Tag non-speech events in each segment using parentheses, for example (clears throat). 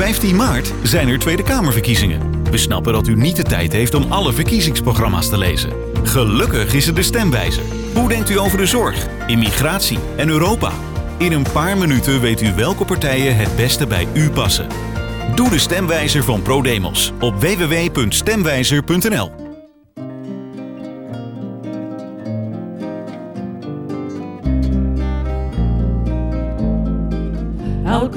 15 maart zijn er Tweede Kamerverkiezingen. We snappen dat u niet de tijd heeft om alle verkiezingsprogramma's te lezen. Gelukkig is er de stemwijzer. Hoe denkt u over de zorg, immigratie en Europa? In een paar minuten weet u welke partijen het beste bij u passen. Doe de stemwijzer van ProDemos op www.stemwijzer.nl.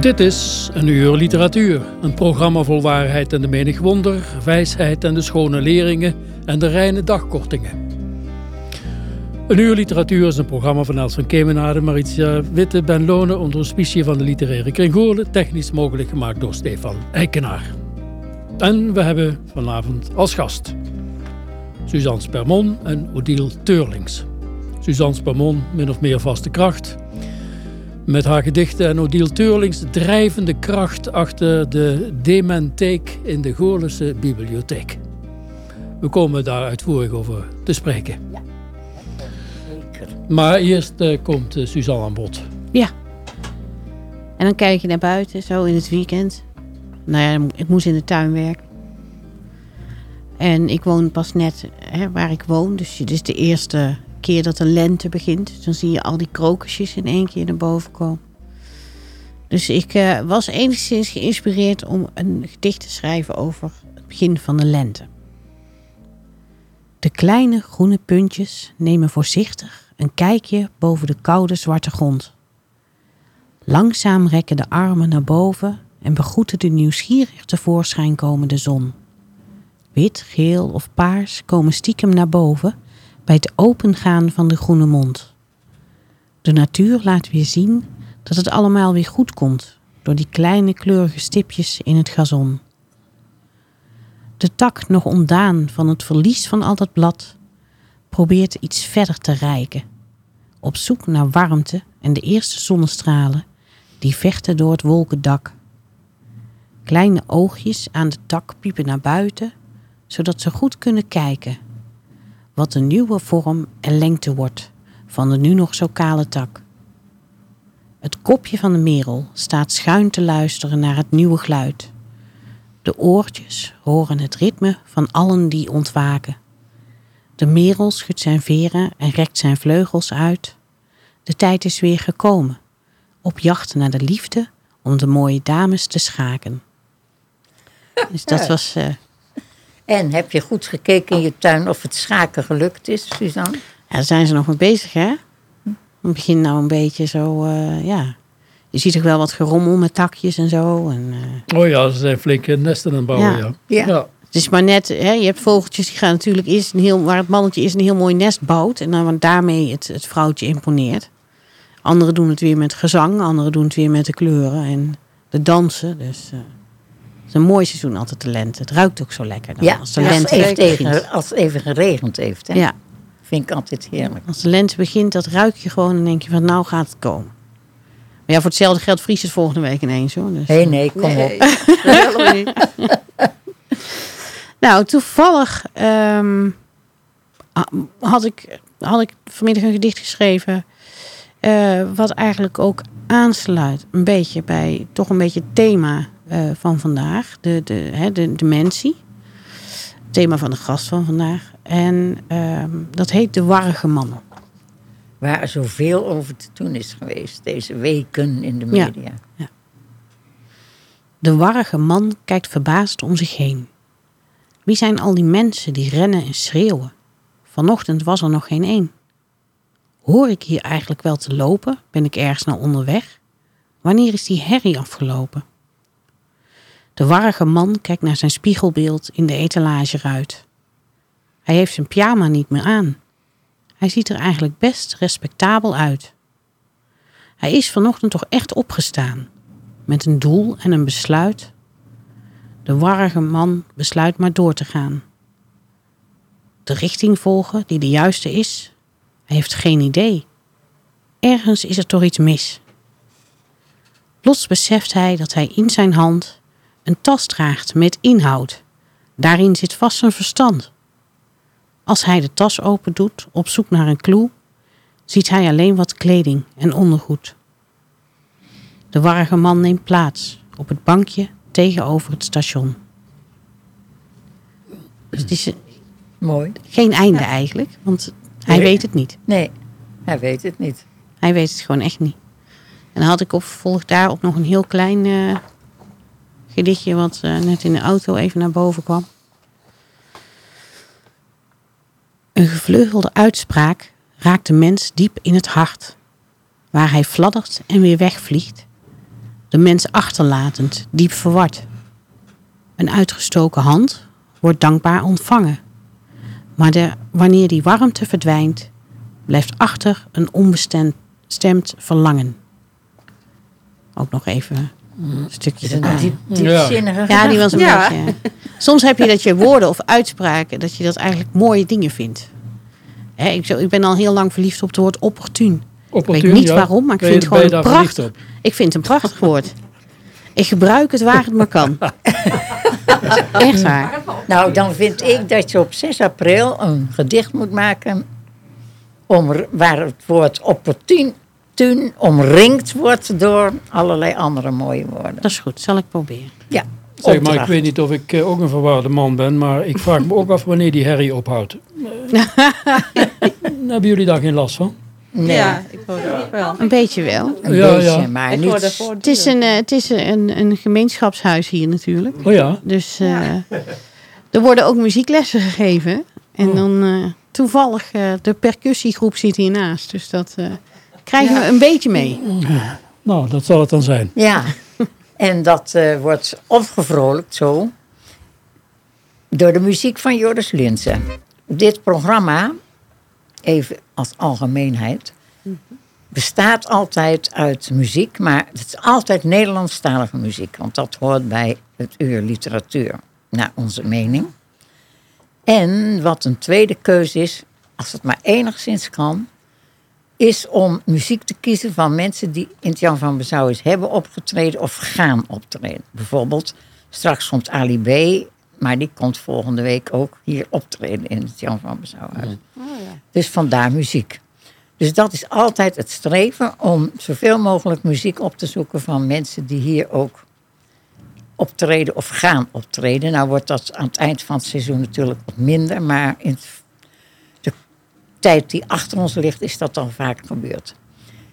Dit is een uur literatuur. Een programma vol waarheid en de menig wonder, wijsheid en de schone leringen en de reine dagkortingen. Een uur literatuur is een programma van Els van Kemenade, Maritia Witte, Ben Lonen onder auspicie van de literaire Kringolen, technisch mogelijk gemaakt door Stefan Eikenaar. En we hebben vanavond als gast Suzanne Spermon en Odile Teurlings. Suzanne Spermon, min of meer vaste kracht, met haar gedichten en Odile Teurlings drijvende kracht achter de Dementheek in de Goorlense bibliotheek. We komen daar uitvoerig over te spreken. Maar eerst eh, komt eh, Suzanne aan bod. Ja. En dan kijk je naar buiten, zo in het weekend. Nou ja, ik moest in de tuin werken. En ik woon pas net hè, waar ik woon. Dus het is de eerste keer dat de lente begint. Dan zie je al die krokusjes in één keer naar boven komen. Dus ik eh, was enigszins geïnspireerd om een gedicht te schrijven over het begin van de lente. De kleine groene puntjes nemen voorzichtig een kijkje boven de koude zwarte grond. Langzaam rekken de armen naar boven en begroeten de nieuwsgierig tevoorschijn komende zon. Wit, geel of paars komen stiekem naar boven bij het opengaan van de groene mond. De natuur laat weer zien dat het allemaal weer goed komt door die kleine kleurige stipjes in het gazon. De tak nog ontdaan van het verlies van al dat blad probeert iets verder te reiken, op zoek naar warmte en de eerste zonnestralen die vechten door het wolkendak. Kleine oogjes aan de tak piepen naar buiten, zodat ze goed kunnen kijken wat de nieuwe vorm en lengte wordt van de nu nog zo kale tak. Het kopje van de merel staat schuin te luisteren naar het nieuwe geluid. De oortjes horen het ritme van allen die ontwaken. De merel schudt zijn veren en rekt zijn vleugels uit. De tijd is weer gekomen, op jacht naar de liefde om de mooie dames te schaken. Dus dat (laughs) was. eh, En heb je goed gekeken in je tuin of het schaken gelukt is, Suzanne? ja, daar zijn ze nog mee bezig, hè? Het begint nou een beetje zo, eh, ja. Je ziet toch wel wat gerommel met takjes en zo. En, eh, Oh ja, ze zijn flinke nesten aan het bouwen, ja. Ja. Ja. Het is maar net, hè, je hebt vogeltjes die gaan natuurlijk eerst een heel, waar het mannetje eerst een heel mooi nest bouwt. En dan daarmee het, het vrouwtje imponeert. Anderen doen het weer met gezang, anderen doen het weer met de kleuren en de dansen. Dus eh, het is een mooi seizoen altijd de lente. Het ruikt ook zo lekker dan, Ja, als de als, lente het echt even, als het even geregend heeft. Hè? Ja, Vind ik altijd heerlijk. als de lente begint, dat ruik je gewoon en denk je van nou gaat het komen. Maar ja, voor hetzelfde geld vriest het volgende week ineens hoor. Dus, Nee, nee, kom op. (laughs) (laughs) Nou, toevallig ehm, had, ik, had ik vanmiddag een gedicht geschreven. eh, wat eigenlijk ook aansluit een beetje bij toch een beetje het thema van vandaag. De, de, hè, de dementie. Het thema van de gast van vandaag. En ehm, dat heet De Warrige Mannen. waar zoveel over te doen is geweest. Deze weken in de Ja. media. De warrige man kijkt verbaasd om zich heen. Wie zijn al die mensen die rennen en schreeuwen? Vanochtend was er nog geen één. Hoor ik hier eigenlijk wel te lopen? Ben ik ergens naar onderweg? Wanneer is die herrie afgelopen? De warrige man kijkt naar zijn spiegelbeeld in de etalageruit. Hij heeft zijn pyjama niet meer aan. Hij ziet er eigenlijk best respectabel uit. Hij is vanochtend toch echt opgestaan met een doel en een besluit. De warrige man besluit maar door te gaan. De richting volgen die de juiste is. Hij heeft geen idee. Ergens is er toch iets mis. Plots beseft hij dat hij in zijn hand een tas draagt met inhoud. Daarin zit vast zijn verstand. Als hij de tas opendoet op zoek naar een clue, ziet hij alleen wat kleding en ondergoed. De warrige man neemt plaats op het bankje tegenover het station. Dus het is Mooi. geen einde eigenlijk, want hij Nee. weet het niet. Nee, hij weet het niet. Hij weet het gewoon echt niet. En dan had ik op vervolg daarop nog een heel klein eh, gedichtje wat eh, net in de auto even naar boven kwam. Een gevleugelde uitspraak raakt de mens diep in het hart, waar hij fladdert en weer wegvliegt, de mens achterlatend, diep verward. Een uitgestoken hand wordt dankbaar ontvangen, maar de, wanneer die warmte verdwijnt, blijft achter een onbestemd verlangen. Ook nog even stukje een diep, Ja. diepzinnige Ja, die was een Ja. beetje... Soms heb je dat je woorden of uitspraken, dat je dat eigenlijk mooie dingen vindt. Hè, ik, zo- ik ben al heel lang verliefd op het woord opportun. Opportuun, weet niet ja. waarom, maar ik Ben vind je- het gewoon verliefd prachtig. Ik vind het een prachtig woord. Ik gebruik het waar het maar kan. (laughs) Echt waar. Nou, dan vind ik dat je op 6 april een gedicht moet maken. Om, waar het woord opportun tun omringd wordt door allerlei andere mooie woorden. Dat is goed, zal ik proberen. Ja, Zeg maar, ik weet niet of ik eh, ook een verwaarde man ben, maar ik vraag me ook af wanneer die herrie ophoudt. (laughs) Hebben jullie daar geen last van? Nee, Ja, ik hoor het ook wel. Een beetje wel. een Ja, beetje, ja. maar Ik niet... Het is een, eh, het is een, een gemeenschapshuis hier natuurlijk. Oh ja, Dus eh, er worden ook muzieklessen gegeven. En Oh. dan eh, toevallig de percussiegroep zit hiernaast. Dus dat krijgen we een beetje mee. nou dat zal het dan zijn. Ja, en dat eh, wordt opgevrolijkt zo door de muziek van Joris Linsen. Dit programma, even als algemeenheid, bestaat altijd uit muziek, maar het is altijd Nederlandstalige muziek, want dat hoort bij het uur literatuur, naar onze mening. En wat een tweede keuze is, als het maar enigszins kan, is om muziek te kiezen van mensen die in het Jan van Bezouwers hebben opgetreden of gaan optreden. Bijvoorbeeld, straks komt Ali B, maar die komt volgende week ook hier optreden in het Jan van Bezouwhuis. Dus vandaar muziek. Dus dat is altijd het streven om zoveel mogelijk muziek op te zoeken van mensen die hier ook optreden of gaan optreden. Nou wordt dat aan het eind van het seizoen natuurlijk wat minder, maar in het tijd die achter ons ligt, is dat al vaak gebeurd.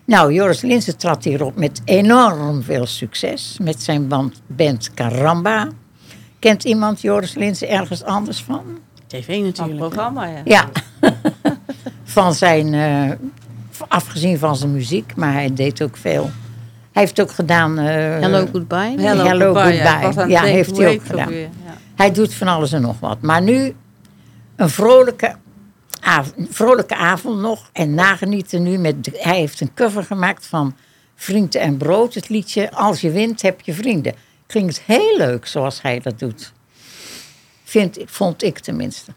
Nou, Joris Linzen trad hierop met enorm veel succes met zijn band, band Caramba. Kent iemand Joris Linzen ergens anders van? TV Van natuurlijk. programma, ja. Ja, (laughs) van zijn, eh, afgezien van zijn muziek, maar hij deed ook veel. Hij heeft ook gedaan. eh, Hello, goodbye. Hello, Goodbye. Ja, heeft hij ook gedaan. weer? Ja. Hij doet van alles en nog wat. Maar nu een vrolijke, avond, vrolijke avond nog. En nagenieten nu met. hij heeft een cover gemaakt van Vrienden en Brood. Het liedje Als je wint, heb je vrienden. Klinkt heel leuk zoals hij dat doet. Vind, vond ik tenminste.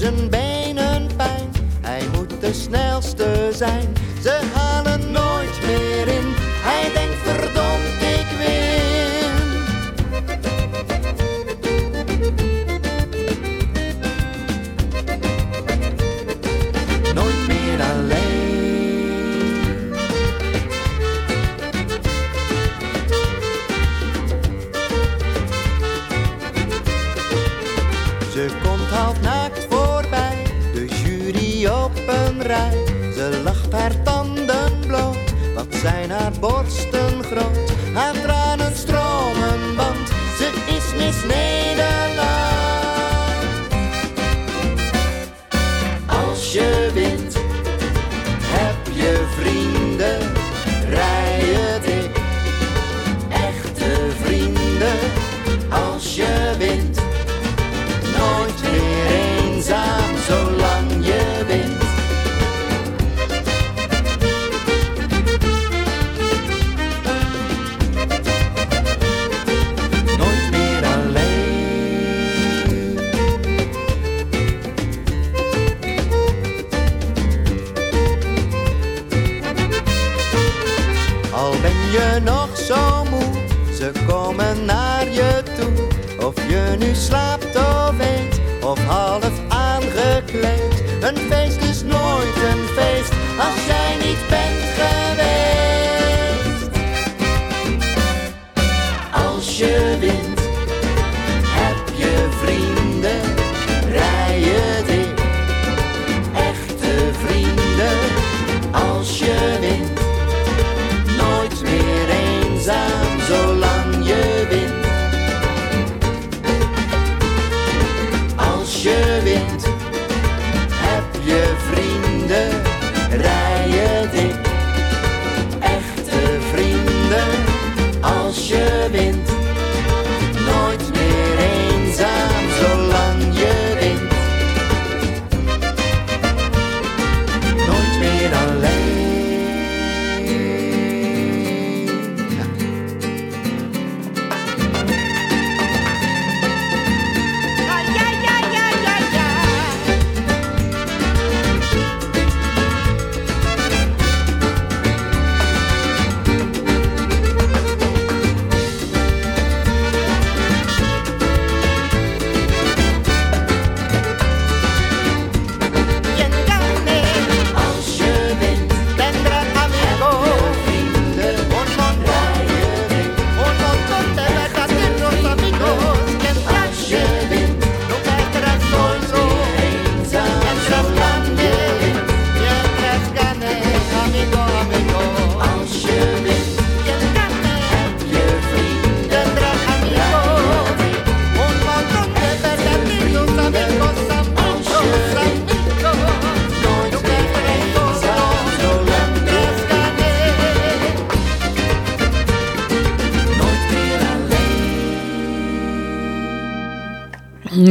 Zijn benen pijn. Hij moet de snelste zijn. Al ben je nog zo moe, ze komen naar je toe. Of je nu slaapt of eet, of half aangekleed. Een feest is nooit een feest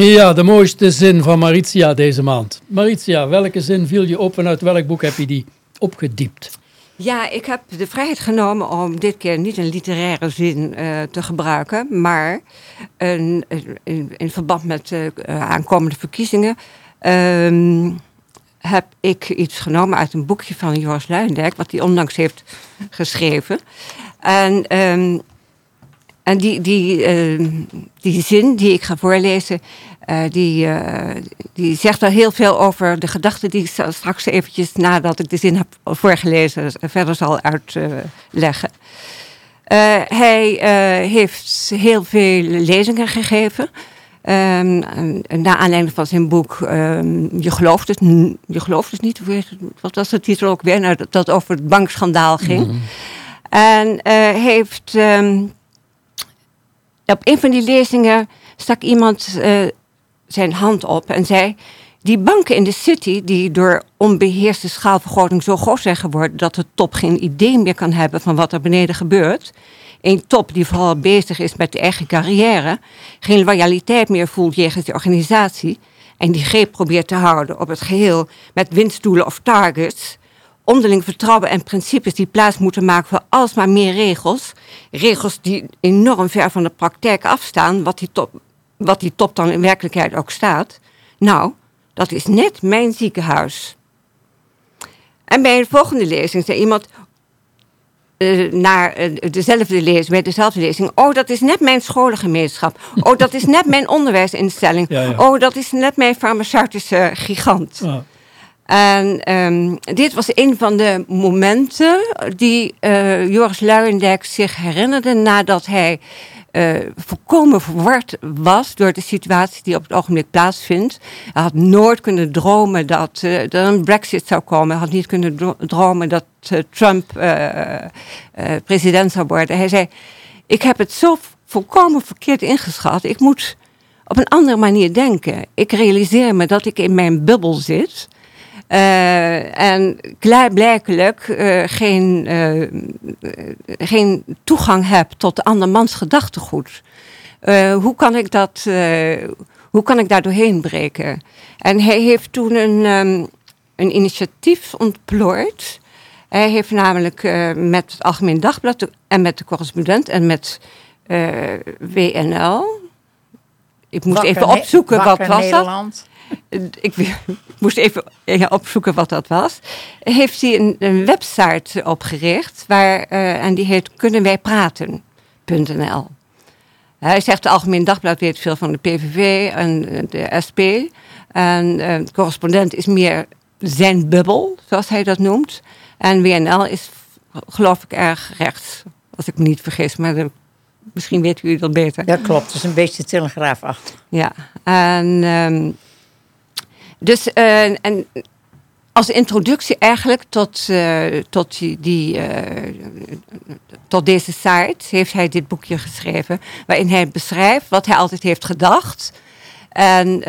Ja, de mooiste zin van Maritia deze maand. Maritia, welke zin viel je op en uit welk boek heb je die opgediept? Ja, ik heb de vrijheid genomen om dit keer niet een literaire zin eh, te gebruiken, maar een, in, verband met de aankomende verkiezingen ehm, heb ik iets genomen uit een boekje van Joris Luijendijk, wat hij onlangs heeft geschreven. En, ehm, en die, die, ehm, die zin die ik ga voorlezen, eh, die, eh, die zegt wel heel veel over de gedachten die ik straks eventjes nadat ik de zin heb voorgelezen verder zal uitleggen. Eh, hij heeft heel veel lezingen gegeven. Ehm, en- en naar aanleiding van zijn boek ehm, Je gelooft het, je gelooft het niet. Wat was de titel ook weer? Nou, dat, dat over het bankschandaal ging. En eh, heeft ehm, op een van die lezingen stak iemand zijn hand op en zei: Die banken in de city, die door onbeheerste schaalvergroting zo groot zijn geworden dat de top geen idee meer kan hebben van wat er beneden gebeurt. Een top die vooral bezig is met de eigen carrière, geen loyaliteit meer voelt jegens de organisatie en die greep probeert te houden op het geheel met winstdoelen of targets, onderling vertrouwen en principes die plaats moeten maken voor alsmaar meer regels. Regels die enorm ver van de praktijk afstaan, wat die top, wat die top dan in werkelijkheid ook staat. Nou, dat is net mijn ziekenhuis. En bij een volgende lezing zei iemand eh, naar eh, dezelfde lezing, bij dezelfde lezing. Oh, dat is net mijn scholengemeenschap. Oh, dat is net mijn onderwijsinstelling. Ja, ja. Oh, dat is net mijn farmaceutische gigant. En ehm, dit was een van de momenten die eh, Joris Luijendijk zich herinnerde nadat hij eh, volkomen verward was door de situatie die op het ogenblik plaatsvindt. Hij had nooit kunnen dromen dat eh, er een brexit zou komen. Hij had niet kunnen dro- dromen dat eh, Trump president zou worden. Hij zei, ik heb het zo volkomen verkeerd ingeschat. Ik moet op een andere manier denken. Ik realiseer me dat ik in mijn bubbel zit. Eh, en klaarblijkelijk eh, geen, eh, geen toegang heb tot de andermans gedachtegoed. Hoe, kan ik dat, hoe kan ik daar doorheen breken? En hij heeft toen een, ehm, een initiatief ontplooid. Hij heeft namelijk met het Algemeen Dagblad en met de correspondent en met WNL. Ik moest Wakker even opzoeken wat was dat. Nederland. Ik, ik moest even opzoeken wat dat was. Heeft hij een, een website opgericht waar, eh, en die heet kunnenwijpraten.nl. Hij zegt de Algemeen Dagblad weet veel van de PVV en de SP. En eh, de correspondent is meer zijn bubbel, zoals hij dat noemt. En WNL is, geloof ik, erg rechts. Als ik me niet vergis, maar de- misschien weten jullie dat beter. Ja, klopt. Het is een beetje telegraafachtig. Ja, en ehm, dus eh, en als introductie eigenlijk tot, eh, tot, die, eh, tot deze site heeft hij dit boekje geschreven, waarin hij beschrijft wat hij altijd heeft gedacht. En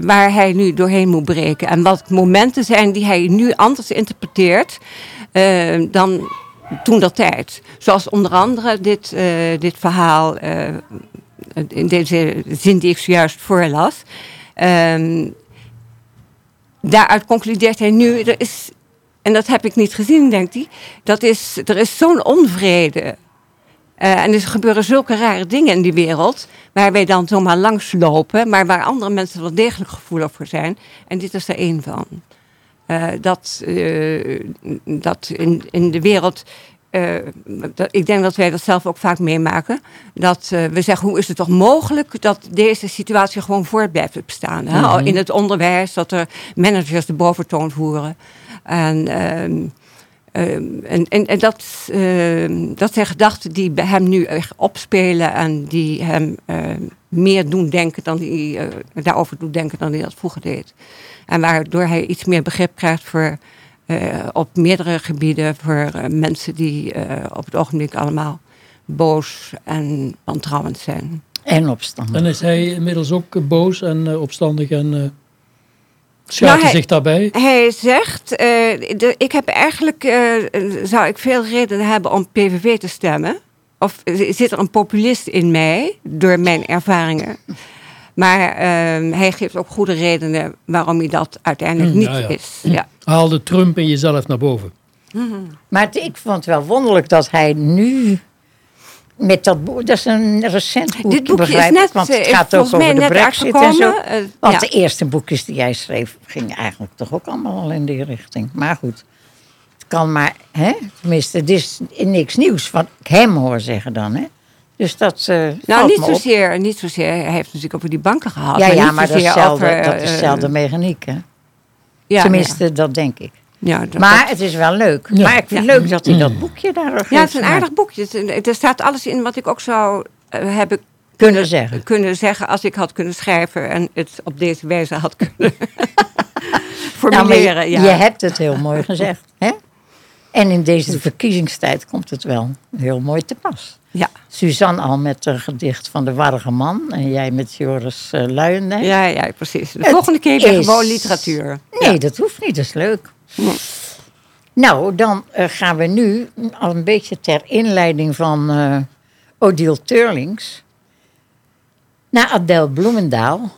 waar hij nu doorheen moet breken. En wat momenten zijn die hij nu anders interpreteert dan toen dat tijd. Zoals onder andere dit, dit verhaal, in deze zin die ik zojuist voorlas. Ehm, daaruit concludeert hij nu, er is, en dat heb ik niet gezien, denkt hij, dat is, er is zo'n onvrede. Eh, en er gebeuren zulke rare dingen in die wereld, waar wij dan zomaar langs lopen, maar waar andere mensen wel degelijk gevoelig voor zijn. En dit is er één van. Eh, dat eh, dat in, in de wereld. Eh, dat, ik denk dat wij dat zelf ook vaak meemaken. Dat eh, we zeggen: hoe is het toch mogelijk dat deze situatie gewoon voort blijft bestaan? Hè? Al In het onderwijs, dat er managers de boventoon voeren. En. ehm, ehm, en, en, en dat, ehm, dat zijn gedachten die bij hem nu echt opspelen en die hem meer doen denken dan die, eh, daarover doet denken dan hij dat vroeger deed. En waardoor hij iets meer begrip krijgt voor, op meerdere gebieden voor eh, mensen die eh, op het ogenblik allemaal boos en wantrouwend zijn. En opstand. En is hij inmiddels ook eh, boos en eh, opstandig en eh schaadt Nou, hij zich daarbij? Hij zegt, eh, de, ik heb eigenlijk, eh, zou ik veel redenen hebben om PVV te stemmen. Of zit er een populist in mij, door mijn ervaringen. Maar ehm, hij geeft ook goede redenen waarom hij dat uiteindelijk Hmm, niet ja, ja. is. Ja. Haalde Trump in jezelf naar boven. Maar het- ik vond het wel wonderlijk dat hij nu met dat boek, dat is een recent boekje, Dit boekje is net, want eh, het gaat ook over de brexit en uitgekomen. zo. Eh, Want ja. de eerste boekjes die jij schreef gingen eigenlijk toch ook allemaal al in die richting. Maar goed, het kan maar, hè? tenminste, het is niks nieuws wat ik hem hoor zeggen dan. Hè? Dus dat eh Nou, valt niet me op. zozeer, niet zozeer. Hij heeft natuurlijk over die banken gehad. Ja, ja, niet maar dat is over, dat is eh, mechaniek. Hè? ja, Tenminste, dat denk ik. Ja, ja, dat- Maar dat- het is wel leuk. Ja. Maar ik vind het leuk dat hij dat boekje daar ja, het is een aardig boekje. Er staat alles in wat ik ook zou eh, hebben kunnen zeggen. kunnen zeggen als ik had kunnen schrijven en het op deze wijze had kunnen (laughs) Nou, maar formuleren. je, ja. je hebt het heel mooi gezegd. Hè? En in deze verkiezingstijd komt het wel heel mooi te pas. Ja. Suzanne al met een gedicht van de Warrige Man. En jij met Joris uh, Luijendijk. Ja, ja, precies. De Het volgende keer weer is- gewoon literatuur. Nee, Ja. dat hoeft niet. Dat is leuk. Nou, dan eh, gaan we nu al een beetje ter inleiding van eh Odile Turlings... naar Adele Bloemendaal.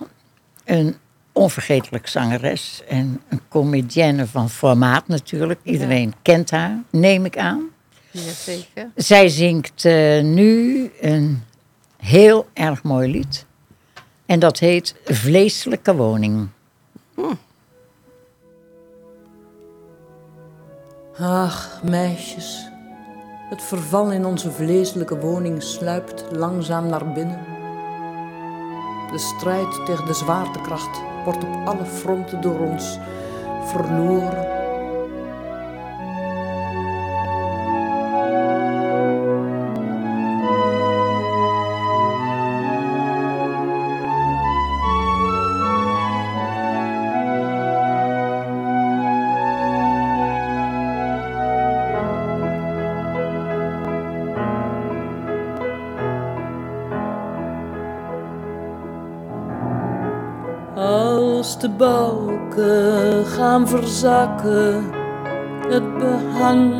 Een onvergetelijk zangeres en een comedienne van formaat natuurlijk. Iedereen kent haar, neem ik aan. Zij zingt eh, nu een heel erg mooi lied. En dat heet Vleeselijke Woning. Ach, meisjes. Het verval in onze vleeselijke woning sluipt langzaam naar binnen. De strijd tegen de zwaartekracht wordt op alle fronten door ons verloren. Als de balken gaan verzakken, het behang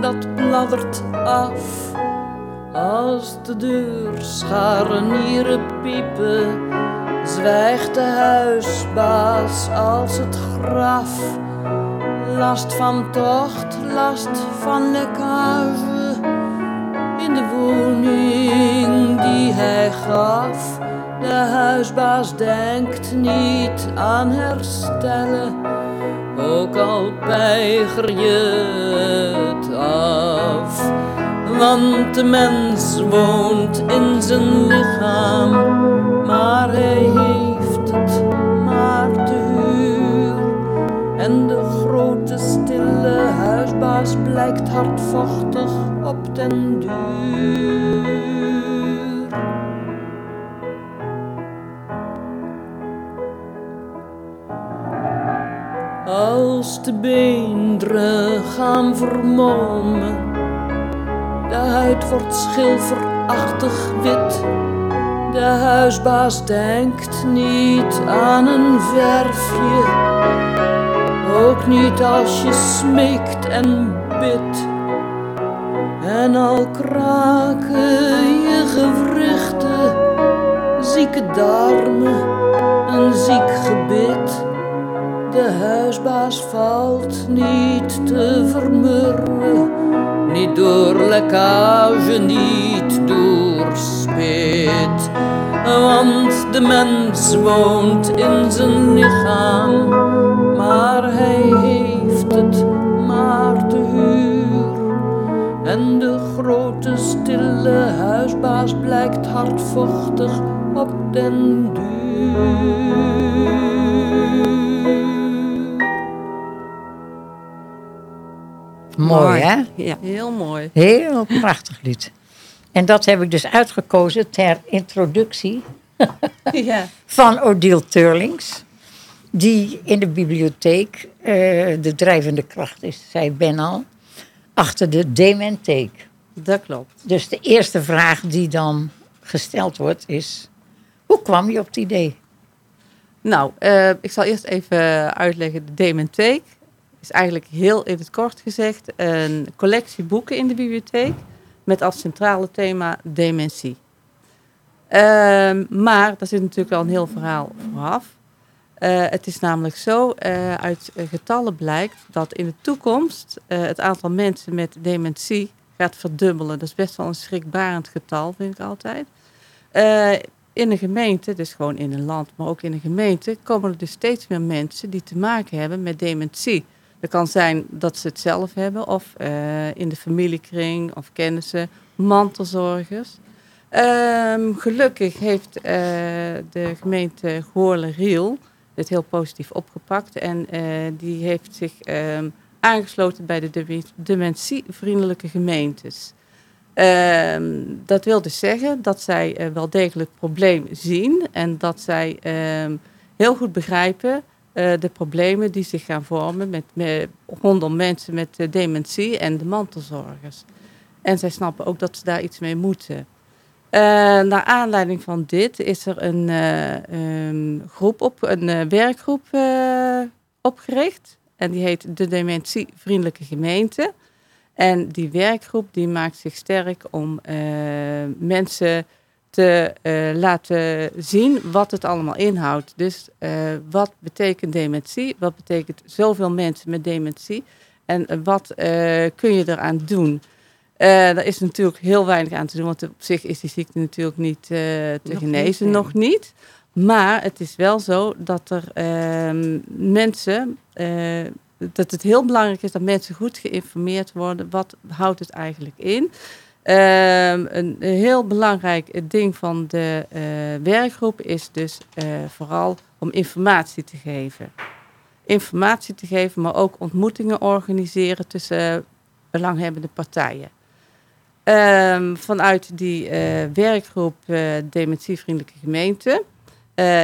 dat bladdert af. Als de deur scharnieren piepen, zwijgt de huisbaas als het graf. Last van tocht, last van lekkage in de woning die hij gaf. De huisbaas denkt niet aan herstellen, ook al weiger je het af. Want de mens woont in zijn lichaam, maar hij heeft het maar te huur. En de grote stille huisbaas blijkt hardvochtig op den duur. Als de beenderen gaan vermolmen, de huid wordt schilferachtig wit. De huisbaas denkt niet aan een verfje, ook niet als je smeekt en bidt. En al kraken je gewrichten, zieke darmen, een ziek gebit. De huisbaas valt niet te vermurwen, niet door lekkage, niet door spit. Want de mens woont in zijn lichaam, maar hij heeft het maar te huur. En de grote stille huisbaas blijkt hardvochtig op den duur. Mooi, hè? Ja. Heel mooi. Heel prachtig lied. En dat heb ik dus uitgekozen ter introductie (laughs) Ja. van Odile Turlings. Die in de bibliotheek eh, de drijvende kracht is, zei Ben al. Achter de dementheek. Dat klopt. Dus de eerste vraag die dan gesteld wordt is... Hoe kwam je op het idee? Nou, eh, ik zal eerst even uitleggen. De Dementheek is eigenlijk heel in het kort gezegd een collectie boeken in de bibliotheek met als centrale thema dementie. Ehm, maar daar zit natuurlijk wel een heel verhaal vooraf. Eh, het is namelijk zo, eh, uit getallen blijkt dat in de toekomst eh, het aantal mensen met dementie gaat verdubbelen. Dat is best wel een schrikbarend getal, vind ik altijd. In een gemeente, dus gewoon in een land, maar ook in een gemeente, komen er dus steeds meer mensen die te maken hebben met dementie. Het kan zijn dat ze het zelf hebben, of eh, in de familiekring, of kennissen, mantelzorgers. Ehm, gelukkig heeft eh, de gemeente Goorle-Riel dit heel positief opgepakt. En eh, die heeft zich ehm, aangesloten bij de deme- dementievriendelijke gemeentes. Ehm, dat wil dus zeggen dat zij wel degelijk het probleem zien en dat zij heel goed begrijpen eh, de problemen die zich gaan vormen met, rondom mensen met eh, dementie en de mantelzorgers. En zij snappen ook dat ze daar iets mee moeten. Eh, naar aanleiding van dit is er een groep op, een werkgroep opgericht. En die heet de Dementievriendelijke Gemeente. En die werkgroep die maakt zich sterk om mensen te eh, laten zien wat het allemaal inhoudt. Dus eh, wat betekent dementie? Wat betekent zoveel mensen met dementie? En wat eh, kun je eraan doen? Daar is natuurlijk heel weinig aan te doen, want op zich is die ziekte natuurlijk niet te Nog genezen, niet, nog niet. Maar het is wel zo dat er ehm, mensen, dat het heel belangrijk is dat mensen goed geïnformeerd worden. Wat houdt het eigenlijk in? Ehm, een, heel belangrijk ding van de eh, werkgroep is dus eh, vooral om informatie te geven. Informatie te geven, maar ook ontmoetingen organiseren tussen belanghebbende partijen. Ehm, vanuit die eh, werkgroep Dementievriendelijke Gemeente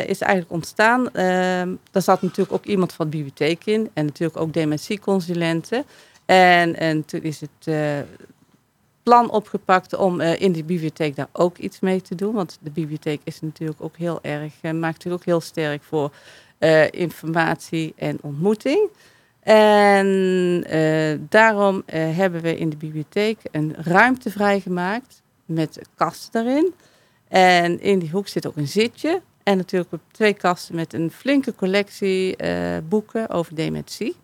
is eigenlijk ontstaan. ehm daar zat natuurlijk ook iemand van de bibliotheek in en natuurlijk ook dementieconsulenten. En, en toen is het plan opgepakt om eh, in die bibliotheek daar ook iets mee te doen. Want de bibliotheek is natuurlijk ook heel erg, eh, maakt natuurlijk ook heel sterk voor eh, informatie en ontmoeting. En daarom hebben we in de bibliotheek een ruimte vrijgemaakt met kasten daarin. En in die hoek zit ook een zitje. En natuurlijk twee kasten met een flinke collectie boeken over dementie.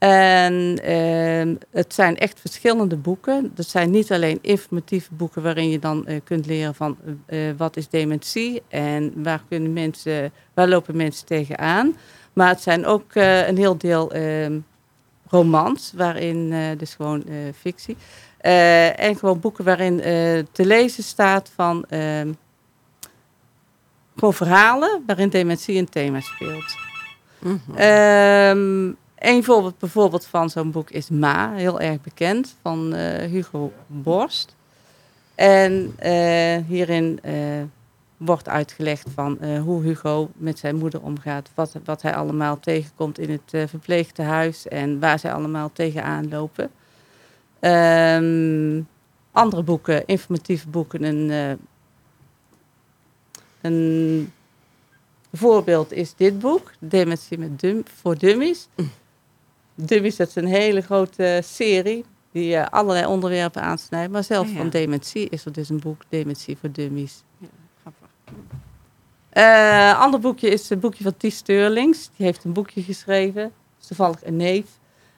En ehm, het zijn echt verschillende boeken. Dat zijn niet alleen informatieve boeken waarin je dan eh, kunt leren van eh, wat is dementie en waar, kunnen mensen, waar lopen mensen tegenaan. Maar het zijn ook een heel deel ehm, romans, waarin dus gewoon fictie. En gewoon boeken waarin te lezen staat van ehm, gewoon verhalen waarin dementie een thema speelt. Ehm, een voorbeeld bijvoorbeeld van zo'n boek is Ma, heel erg bekend, van eh, Hugo Borst. En eh, hierin eh, wordt uitgelegd van hoe Hugo met zijn moeder omgaat, wat, wat hij allemaal tegenkomt in het eh, verpleegtehuis en waar zij allemaal tegenaan lopen. Ehm, andere boeken, informatieve boeken, een, een voorbeeld is dit boek, Dementie met Dum voor Dummies. Dummies, dat is een hele grote serie die eh, allerlei onderwerpen aansnijdt. Maar zelfs Ja, ja. van dementie is er dus een boek, Dementie voor Dummies. Eh ander boekje is het boekje van Ties Steurlings. Die heeft een boekje geschreven. Toevallig een neef.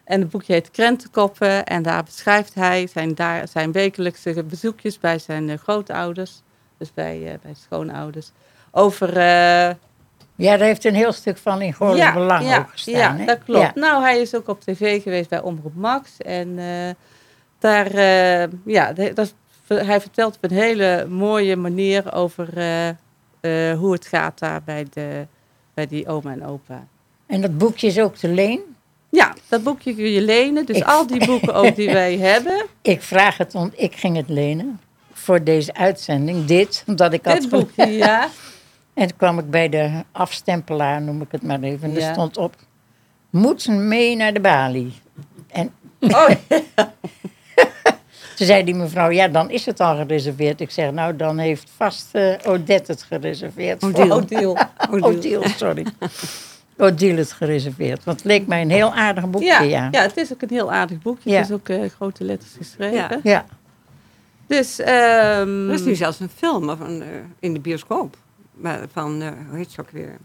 En het boekje heet Krentenkoppen. En daar beschrijft hij zijn, daar, zijn wekelijkse bezoekjes bij zijn eh, grootouders. Dus bij, eh, bij schoonouders. Over... Ja, daar heeft een heel stuk van in Goorlijk Belang ja, ook gestaan. Ja, hè? dat klopt. Ja. Nou, hij is ook op tv geweest bij Omroep Max. En eh, daar, eh, ja, dat, hij vertelt op een hele mooie manier over eh, hoe het gaat daar bij, de, bij die oma en opa. En dat boekje is ook te leen. Ja, dat boekje kun je lenen. Dus Ik- al die (laughs) boeken ook die wij hebben. Ik vraag het, want ik ging het lenen voor deze uitzending. Dit, omdat ik had Dit boekje, ja. (laughs) En toen kwam ik bij de afstempelaar, noem ik het maar even. En Ja. er stond op, moet mee naar de balie. En Oh, (laughs) toen zei die mevrouw, ja, dan is het al gereserveerd. Ik zeg, nou, dan heeft vast eh, Odette het gereserveerd. voor- Odile. Odile. (laughs) Odile, sorry. Odile het gereserveerd. Want het leek mij een heel aardig boekje, Ja, ja. ja, het is ook een heel aardig boekje. Ja. Het is ook eh, grote letters geschreven. Ja. Ja. Dus, ehm, Er is nu zelfs een film van, eh, in de bioscoop. Maar Van, eh, hoe heet ze ook weer?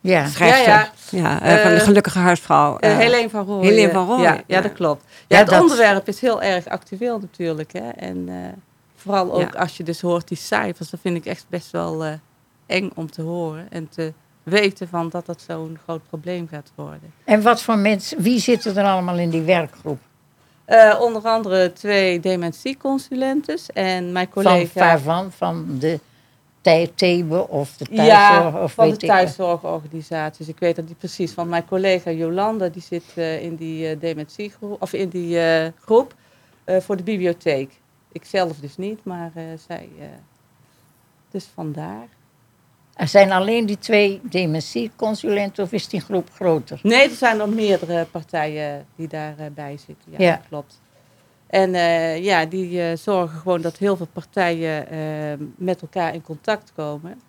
Ja. Schrijfster. Ja, Ja, eh, van de Eh, gelukkige huisvrouw. Eh eh, Helene van Rooyen. Helene van Rooyen, Ja, ja, ja. dat klopt. Ja, Ja, het dat- onderwerp is heel erg actueel natuurlijk. Hè? En eh, vooral ook Ja. als je dus hoort die cijfers, dat vind ik echt best wel eh, eng om te horen. En te weten van dat dat zo'n groot probleem gaat worden. En wat voor mensen, wie zitten er allemaal in die werkgroep? Eh, onder andere twee dementieconsulentes en mijn Van collega... waarvan? Van de Thij- Thebe of de thuiszorg? ja, of van weet de thuiszorgorganisaties. Ik weet dat niet precies. Want mijn collega Jolanda die zit eh, in die eh, dementiegroep of in die eh, groep voor de bibliotheek. Ik zelf dus niet, maar zij. dus vandaar. Er zijn alleen die twee dementieconsulenten of is die groep groter? Nee, er zijn nog meerdere partijen die daarbij zitten. Ja, klopt. En eh, ja, die eh, zorgen gewoon dat heel veel partijen eh, met elkaar in contact komen.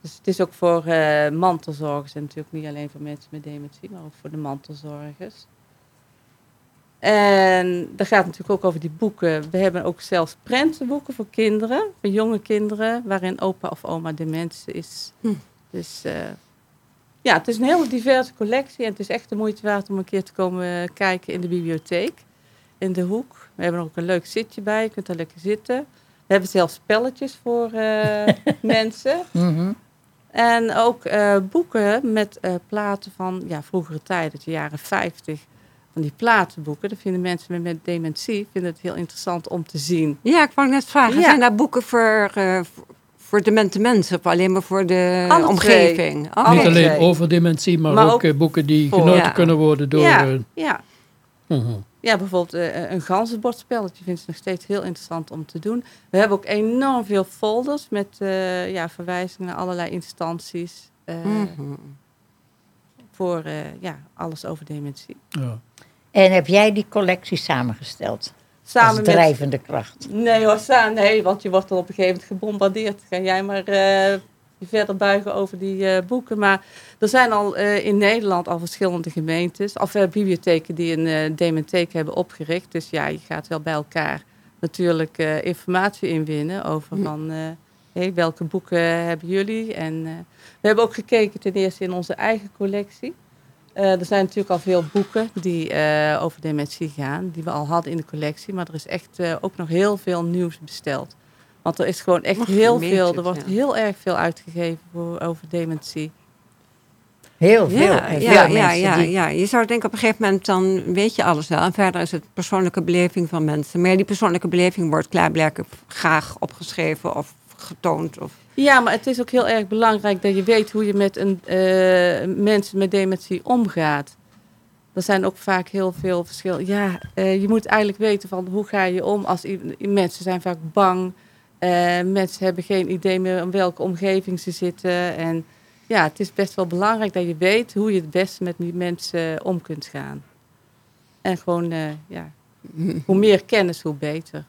Dus het is ook voor mantelzorgers en natuurlijk niet alleen voor mensen met dementie, maar ook voor de mantelzorgers. En dat gaat natuurlijk ook over die boeken. We hebben ook zelfs prentenboeken voor kinderen, voor jonge kinderen, waarin opa of oma dement is. Hm. Dus ja, het is een hele diverse collectie en het is echt de moeite waard om een keer te komen kijken in de bibliotheek, in de hoek. We hebben er ook een leuk zitje bij, je kunt daar lekker zitten. We hebben zelfs spelletjes voor eh, (laughs) mensen. Mhm. En ook eh, boeken met eh, platen van ja, vroegere tijd, uit de jaren 50. Van die platenboeken. Dat vinden mensen met, met dementie vinden het heel interessant om te zien. Ja, ik wou net vragen. Ja. Zijn daar boeken voor, eh, voor- demente mensen of alleen maar voor de Alle omgeving? Niet alleen over dementie, maar, Maar ook, ook boeken die voor- genoten Ja. kunnen worden door... ja, ja. mhm. Ja, bijvoorbeeld eh, een ganzenbordspelletje vind ik nog steeds heel interessant om te doen. We hebben ook enorm veel folders met eh, ja, verwijzingen naar allerlei instanties. eh, Mhm. Voor eh, ja, alles over dementie. ja. En heb jij die collectie samengesteld? Samen als met drijvende kracht. Nee hoor, nee, want je wordt dan op een gegeven moment gebombardeerd. Ga jij maar eh, verder buigen over die eh, boeken. Maar er zijn al eh, in Nederland al verschillende gemeentes of bibliotheken die een eh dementheek hebben opgericht. Dus ja, je gaat wel bij elkaar natuurlijk informatie inwinnen over van, eh, hey, welke boeken hebben jullie. En we hebben ook gekeken ten eerste in onze eigen collectie. Er zijn natuurlijk al veel boeken die over dementie gaan, die we al hadden in de collectie. Maar er is echt ook nog heel veel nieuws besteld. Want er is gewoon echt Mag heel veel, er wordt ja. heel erg veel uitgegeven voor, over dementie. Heel veel. Ja, en ja, veel ja, ja, die... ja, je zou denken op een gegeven moment dan weet je alles wel. En verder is het persoonlijke beleving van mensen. Maar die persoonlijke beleving wordt klaarblijkelijk graag opgeschreven of getoond. Of... Ja, maar het is ook heel erg belangrijk dat je weet hoe je met een, eh, mensen met dementie omgaat. Er zijn ook vaak heel veel verschillen. Ja, eh, je moet eigenlijk weten van hoe ga je om als mensen zijn vaak bang. Eh, mensen hebben geen idee meer in welke omgeving ze zitten. En ja, het is best wel belangrijk dat je weet hoe je het beste met die mensen om kunt gaan. En gewoon, eh, ja, (laughs) hoe meer kennis, hoe beter.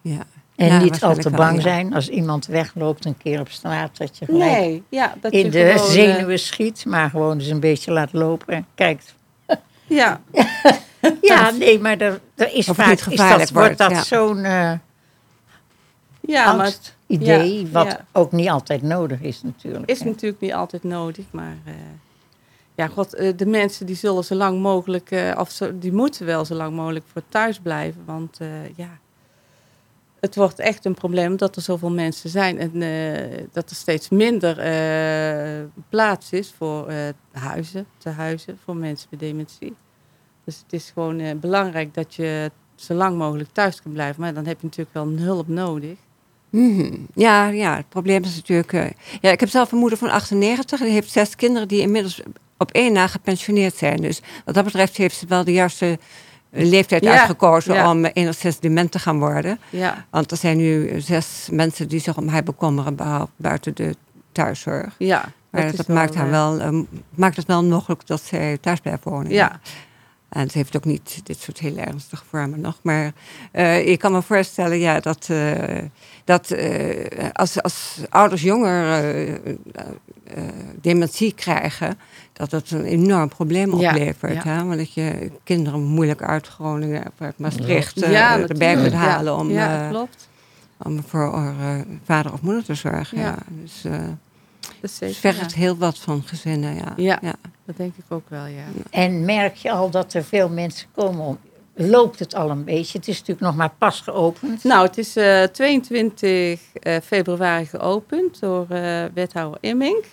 Ja. En Ja, niet al te wel, bang ja. zijn als iemand wegloopt een keer op straat. Dat je gelijk Nee, ja, dat in je de gewoon, eh, zenuwen schiet. Maar gewoon eens een beetje laat lopen en kijkt. ja, (laughs) Ja, nee, maar er, er is Of het vaak niet is dat, wordt dat ja. zo'n eh ja maar angstidee. ja, wat ja. ook niet altijd nodig is natuurlijk. is hè. natuurlijk niet altijd nodig, maar eh, ja, god, eh, de mensen die zullen zo lang mogelijk, eh, of zo, die moeten wel zo lang mogelijk voor thuis blijven, want ja, het wordt echt een probleem dat er zoveel mensen zijn en dat er steeds minder plaats is voor huizen, te huizen voor mensen met dementie. Dus het is gewoon belangrijk dat je zo lang mogelijk thuis kan blijven, maar dan heb je natuurlijk wel een hulp nodig. Mhm. Ja, ja, het probleem is natuurlijk... eh, ja, ik heb zelf een moeder van 98 en die heeft zes kinderen die inmiddels op één na gepensioneerd zijn. Dus wat dat betreft heeft ze wel de juiste eh, leeftijd Ja, uitgekozen ja. om eh, enigszins dement te gaan worden. Ja, Want er zijn nu zes mensen die zich om haar bekommeren behalve buiten de thuiszorg. ja. Maar dat, maakt, haar wel, maakt het wel mogelijk dat zij thuis blijft wonen. Ja, En ze heeft ook niet dit soort hele ernstige vormen nog. Maar eh, ik kan me voorstellen ja, dat, eh, dat eh, als, als ouders jonger dementie krijgen, dat dat een enorm probleem Ja, oplevert. ja. Hè? Want dat je kinderen moeilijk uit Groningen of uit Maastricht ja, erbij kunt halen om, klopt. om voor vader of moeder te zorgen. Ja. Ja. Dus Dat zeker, vergt ja. heel wat van gezinnen. Ja. Ja. Ja. Dat denk ik ook wel, ja. En merk je al dat er veel mensen komen om... Loopt het al een beetje? Het is natuurlijk nog maar pas geopend. Nou, het is eh, 22 eh, februari geopend door eh, wethouder Immink.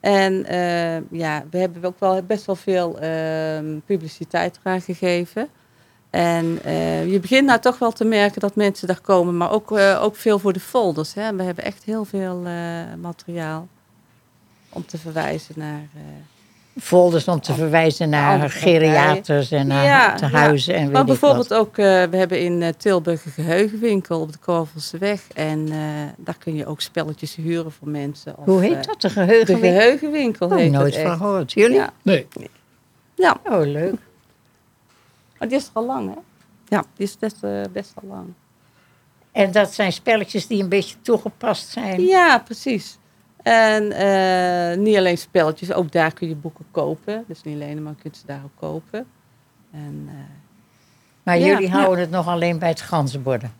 En eh, ja, we hebben ook wel best wel veel ehm, publiciteit eraan gegeven. En eh, je begint nou toch wel te merken dat mensen daar komen, maar ook, eh, ook veel voor de folders. Hè. We hebben echt heel veel eh, materiaal om te verwijzen naar. eh, Folders om te verwijzen naar geriaters en naar Ja, tehuizen en weet Maar ik bijvoorbeeld wat. ook, eh, we hebben in Tilburg een geheugenwinkel op de Korvelseweg. En eh, daar kun je ook spelletjes huren voor mensen. Of, Hoe heet dat? De De geheugenwinkel? geheugenwinkel Oh, heet nooit van gehoord. Jullie? Ja. Nee. ja, Oh, leuk. Maar die is al lang, hè? Ja, die is best, eh, best al lang. En dat zijn spelletjes die een beetje toegepast zijn. Ja, precies. En eh, niet alleen spelletjes, ook daar kun je boeken kopen. Dus niet alleen, maar je kunt ze daar ook kopen. En, eh, Maar Ja, jullie ja. houden het nog alleen bij het ganzenborden.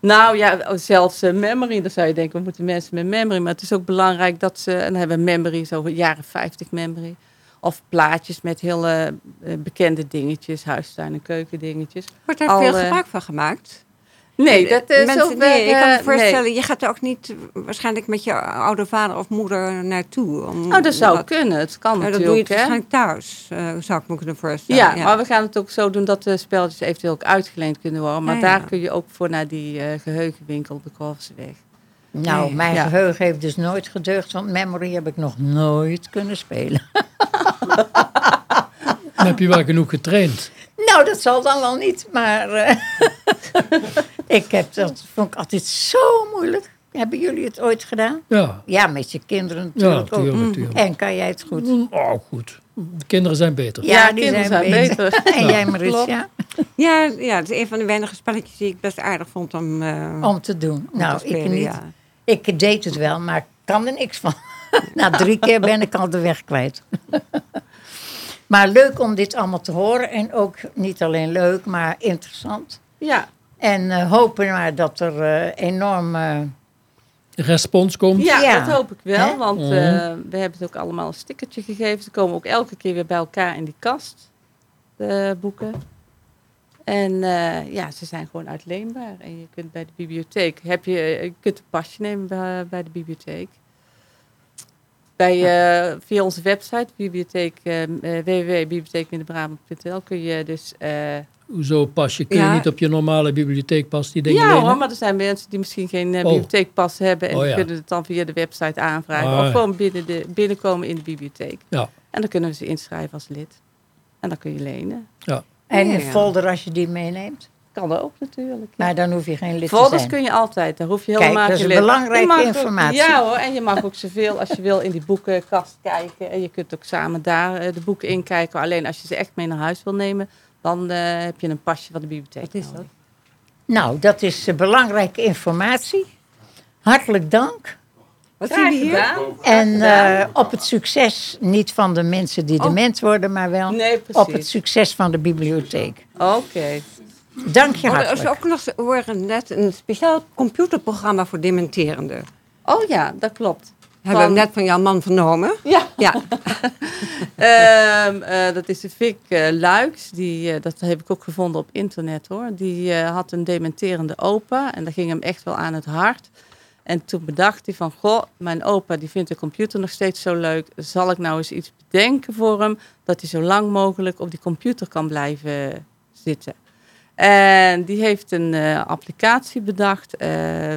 Nou ja, zelfs eh, memory. Dan zou je denken, we moeten mensen met memory. Maar het is ook belangrijk dat ze... En dan hebben we memory, zo jaren 50 memory. Of plaatjes met hele eh, bekende dingetjes. Huistuin- en keukendingetjes. Wordt daar Al, veel eh, gebruik van gemaakt? Nee, dat is Mensen, zo nee, ik kan me eh, voorstellen, nee. je gaat er ook niet eh, waarschijnlijk met je oude vader of moeder naartoe. Om, Nou, dat zou kunnen. Het kan Nou, dat doe je natuurlijk, hè. waarschijnlijk thuis, eh, zou ik me kunnen voorstellen. Ja, maar we gaan het ook zo doen dat de spelletjes eventueel ook uitgeleend kunnen worden. Maar Ja, ja. daar kun je ook voor naar die eh, geheugenwinkel op de Korverseweg. Nou, Nee, mijn ja. geheugen heeft dus nooit gedeugd, want memory heb ik nog nooit kunnen spelen. (laughs) Dan heb je wel genoeg getraind. Nou, dat zal dan wel niet, maar eh, (laughs) ik heb dat vond ik altijd zo moeilijk. Hebben jullie het ooit gedaan? Ja, Ja, met je kinderen ja natuurlijk ook. tuurlijk, tuurlijk. En kan jij het goed? Oh, goed. De kinderen zijn beter. Ja, die kinderen zijn beter. (laughs) en Ja, jij, Marissa? Ja, ja, het is een van de weinige spelletjes die ik best aardig vond om, eh, Om te doen. om nou, te spelen. ik niet. Ik deed het wel, maar kan er niks van. (laughs) Na drie keer ben ik al de weg kwijt. (laughs) maar leuk om dit allemaal te horen. En ook niet alleen leuk, maar interessant. Ja, En eh, hopen maar dat er eh, enorm... eh, Respons komt. ja, Ja. dat hoop ik wel. Hè? Want Mhm. eh, we hebben het ook allemaal een stickertje gegeven. Ze komen ook elke keer weer bij elkaar in die kast, de boeken. En eh, ja, ze zijn gewoon uitleenbaar. En je kunt bij de bibliotheek, heb je, je kunt een pasje nemen bij, bij de bibliotheek. Bij, eh, via onze website, bibliotheek, eh eh, www.bibliotheekmiddenbrabant.nl kun je dus... eh, Hoezo pas je? Kun je Ja. niet op je normale bibliotheekpas die dingen ja hoor, maar er zijn mensen die misschien geen eh, Oh. bibliotheekpas hebben. En Oh, die ja. kunnen het dan via de website aanvragen. Ah, of ja. gewoon binnen de, binnenkomen in de bibliotheek. Ja. En dan kunnen we ze inschrijven als lid. En dan kun je lenen. En een ja. folder als je die meeneemt. Kan dat ook natuurlijk. Maar dan hoef je geen lid te Folders zijn. kun je altijd. Daar hoef je Kijk, helemaal dat is geen een lid- belangrijke Je mag ook- informatie. ja hoor, en je mag ook zoveel als je wil in die boekenkast kijken. En je kunt ook samen daar eh, de boeken inkijken. Alleen als je ze echt mee naar huis wil nemen, dan eh, heb je een pasje van de bibliotheek. Wat is nodig. dat? Nou, dat is eh, belangrijke informatie. Hartelijk dank. Wat zien we hier? gedaan. En eh, op het succes, niet van de mensen die Oh. dement worden, maar wel Nee, op het succes van de bibliotheek. Oké. Dank je Oh, er is hartelijk. ook nog we horen net een speciaal computerprogramma voor dementerenden. Oh ja, dat klopt. Hebben we net van jouw man vernomen. Ja. Ja. (laughs) Ehm, eh, dat is de Vic eh, Luiks. Die, eh, dat heb ik ook gevonden op internet hoor. Die eh, had een dementerende opa. En dat ging hem echt wel aan het hart. En toen bedacht hij van, goh, mijn opa die vindt de computer nog steeds zo leuk. Zal ik nou eens iets bedenken voor hem, dat hij zo lang mogelijk op die computer kan blijven zitten. En die heeft een eh, applicatie bedacht. eh,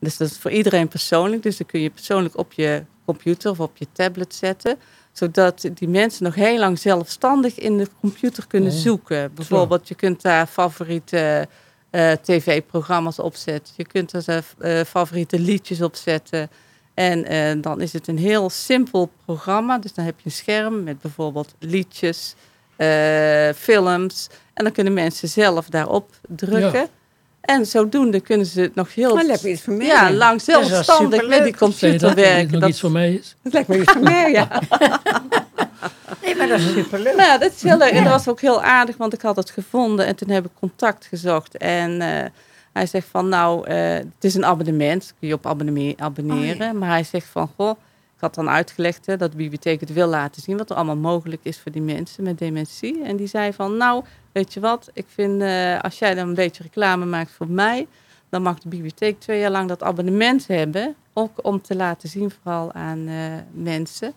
dus dat is voor iedereen persoonlijk. Dus dan kun je persoonlijk op je computer of op je tablet zetten. Zodat die mensen nog heel lang zelfstandig in de computer kunnen Oh, zoeken. Bijvoorbeeld, je kunt daar favoriete eh, tv-programma's opzetten. Je kunt er eh, favoriete liedjes opzetten. En eh, dan is het een heel simpel programma. Dus dan heb je een scherm met bijvoorbeeld liedjes, eh, films. En dan kunnen mensen zelf daarop drukken. Ja. En zodoende kunnen ze het nog heel Dat lijkt me iets voor mij. ja, lang zelfstandig met die computer dat? Dat werken. nog Dat, iets voor mij is? Dat lijkt me iets voor mij, ja. (laughs) Nee, maar dat is superleuk. nou ja, dat is heel leuk. En dat was ook heel aardig, want ik had het gevonden en toen heb ik contact gezocht. En eh, hij zegt van, nou, eh, het is een abonnement, kun je op abonneren. Maar hij zegt van, goh, ik had dan uitgelegd hè, dat de bibliotheek het wil laten zien, wat er allemaal mogelijk is voor die mensen met dementie. En die zei van, nou, weet je wat, ik vind, eh, als jij dan een beetje reclame maakt voor mij, dan mag de bibliotheek twee jaar lang dat abonnement hebben. Ook om te laten zien, vooral aan mensen,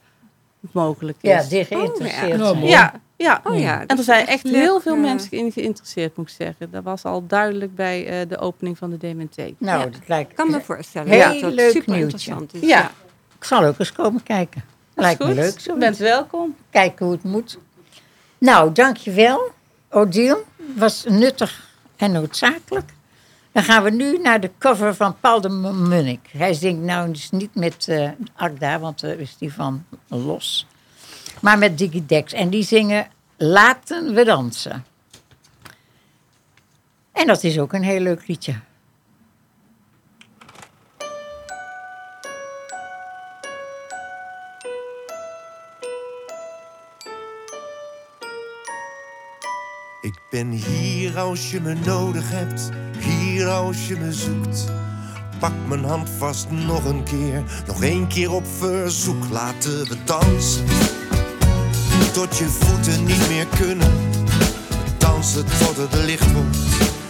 mogelijk is. Ja, die geïnteresseerd Ja, mooi. Ja, ja. Oh ja. En er zijn echt heel veel mensen in geïnteresseerd, moet ik zeggen. Dat was al duidelijk bij eh, de opening van de Dementheek. Nou, ja. dat lijkt Ik kan me voorstellen Heel dat het leuk super nieuwtje. interessant is. Ja, Ik zal ook eens komen kijken. dat Lijkt me leuk. Je Zo. bent welkom. Kijken hoe het moet. Nou, dankjewel, Odile. Was nuttig en noodzakelijk. Dan gaan we nu naar de cover van Paul de Munnik. Hij zingt nou dus niet met Agda, want daar is die van los. Maar met Digidex. En die zingen Laten we dansen. En dat is ook een heel leuk liedje. Ik ben hier als je me nodig hebt, als je me zoekt. Pak mijn hand vast nog een keer, nog één keer op verzoek. Laten we dansen, tot je voeten niet meer kunnen. Dansen tot het licht wordt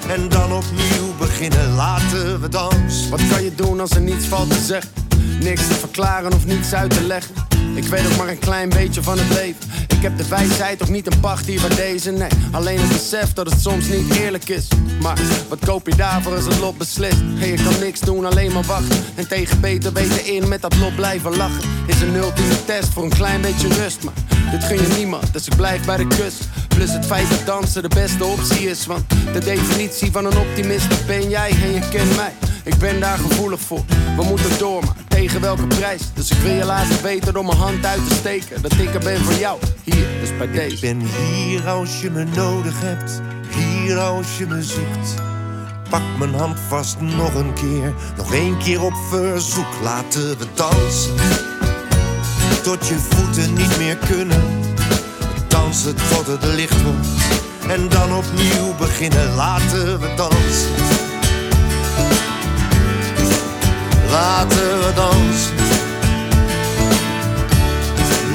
en dan opnieuw beginnen. Laten we dansen. Wat kan je doen als er niets valt te zeggen? Niks te verklaren of niets uit te leggen. Ik weet ook maar een klein beetje van het leven. Ik heb de wijsheid toch niet een pacht hier bij deze, nee. Alleen het besef dat het soms niet eerlijk is. Maar wat koop je daarvoor als het lot beslist? Hey, je kan niks doen, alleen maar wachten. En tegen beter weten in met dat lot blijven lachen. Is een ultieme test voor een klein beetje rust. Maar dit gun je niemand, dus ik blijf bij de kust. Plus het feit dat dansen de beste optie is. Want de definitie van een optimist ben jij en je kent mij. Ik ben daar gevoelig voor. We moeten door, maar tegen welke prijs? Dus ik wil je laten weten door mijn hand uit te steken. Dat ik er ben voor jou, hier, dus bij Ik deze. ben hier als je me nodig hebt, hier als je me zoekt. Pak mijn hand vast nog een keer, nog één keer op verzoek. Laten we dansen, tot je voeten niet meer kunnen. Dansen tot het licht wordt en dan opnieuw beginnen. Laten we dansen. Laten we dansen.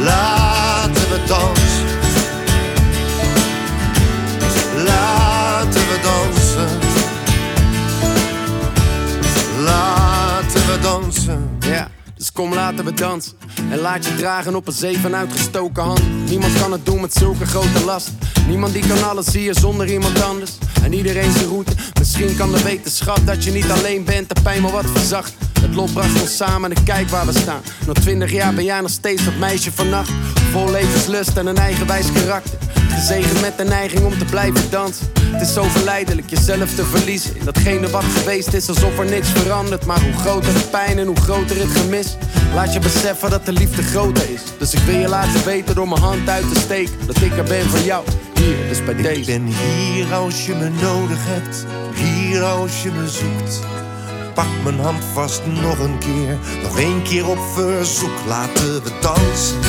Laten we dansen. Laten we dansen. Laten we dansen. Ja, dus kom laten we dansen. En laat je dragen op een zee van uitgestoken hand. Niemand kan het doen met zulke grote last. Niemand die kan alles hier zonder iemand anders. En iedereen zijn route. Misschien kan de wetenschap dat je niet alleen bent, de pijn maar wat verzacht. Het lot bracht ons samen en kijk waar we staan. Nog twintig jaar ben jij nog steeds dat meisje vannacht. Vol levenslust en een eigenwijs karakter. Gezegend met de neiging om te blijven dansen. Het is zo verleidelijk jezelf te verliezen. In datgene wat geweest is, alsof er niks verandert. Maar hoe groter de pijn en hoe groter het gemis. Laat je beseffen dat de liefde groter is. Dus ik wil je laten weten door mijn hand uit te steken. Dat ik er ben voor jou. Hier, dus bij deze. Ik ben hier als je me nodig hebt, hier als je me zoekt. Pak mijn hand vast nog een keer, nog één keer op verzoek. Laten we dansen,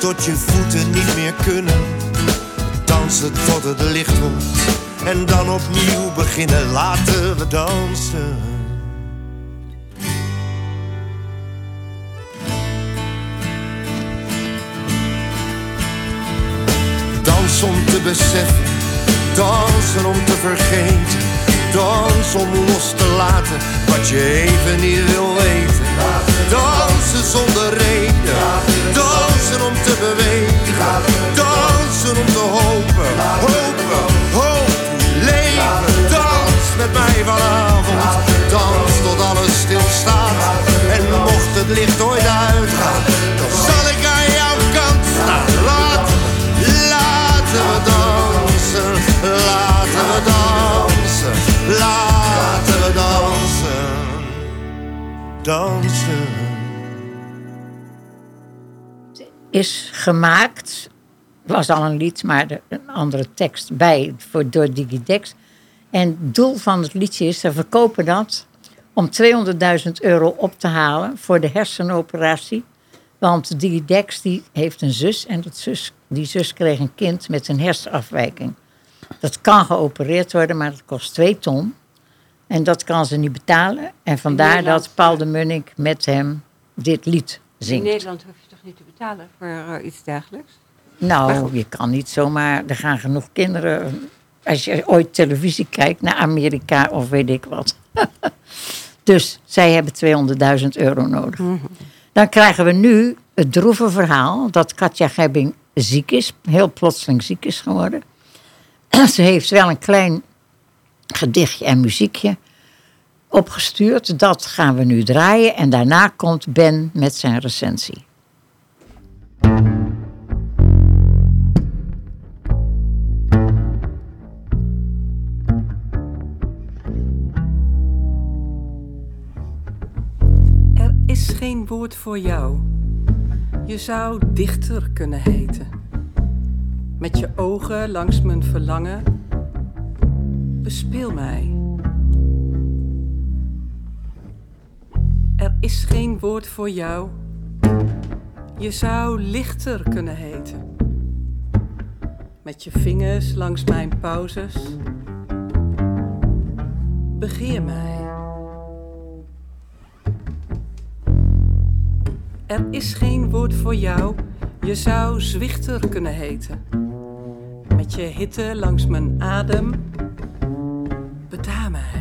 tot je voeten niet meer kunnen. Dansen tot het licht wordt en dan opnieuw beginnen. Laten we dansen. Dans om te beseffen, dansen om te vergeten. Dans om los te laten wat je even niet wil weten. Dansen zonder reden, dansen om te bewegen. Dansen om te hopen, hopen, hoop, leven. Dans met mij vanavond, dans tot alles stilstaat. En mocht het licht ooit uitgaan, dan zal ik aan jouw kant staan. Laat, laten we dansen, dansen. is gemaakt. was al een lied, maar een andere tekst bij voor, door Digidex. En het doel van het liedje is, ze verkopen dat om 200.000 euro op te halen voor de hersenoperatie. Want Digidex die heeft een zus en dat zus, die zus kreeg een kind met een hersenafwijking. Dat kan geopereerd worden, maar dat kost 2 ton. En dat kan ze niet betalen. En vandaar dat Paul de Munnik met hem dit lied In zingt. Nederland hoef je toch niet te betalen voor eh, iets dergelijks? Nou, je kan niet zomaar. Er gaan genoeg kinderen. Als je ooit televisie kijkt naar Amerika of weet ik wat. (laughs) dus zij hebben 200.000 euro nodig. Dan krijgen we nu het droeve verhaal dat Katja Gebbing ziek is. Heel plotseling ziek is geworden. (clears throat) Ze heeft wel een klein gedichtje en muziekje opgestuurd. Dat gaan we nu draaien. En daarna komt Ben met zijn recensie. Er is geen woord voor jou. Je zou dichter kunnen heten. Met je ogen langs mijn verlangen. Bespeel mij. Er is geen woord voor jou. Je zou lichter kunnen heten. Met je vingers langs mijn pauzes. Begeer mij. Er is geen woord voor jou, je zou zwichter kunnen heten. Met je hitte langs mijn adem, beta mij.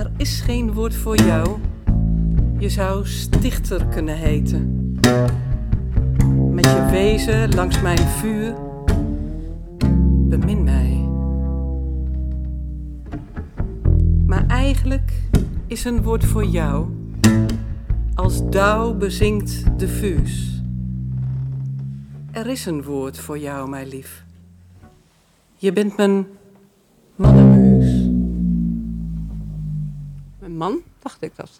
Er is geen woord voor jou, je zou stichter kunnen heten. Met je wezen langs mijn vuur, bemin mij. Maar eigenlijk is een woord voor jou. Als dauw bezinkt de vuus. Er is een woord voor jou, mijn lief. Je bent mijn man, dacht ik dat.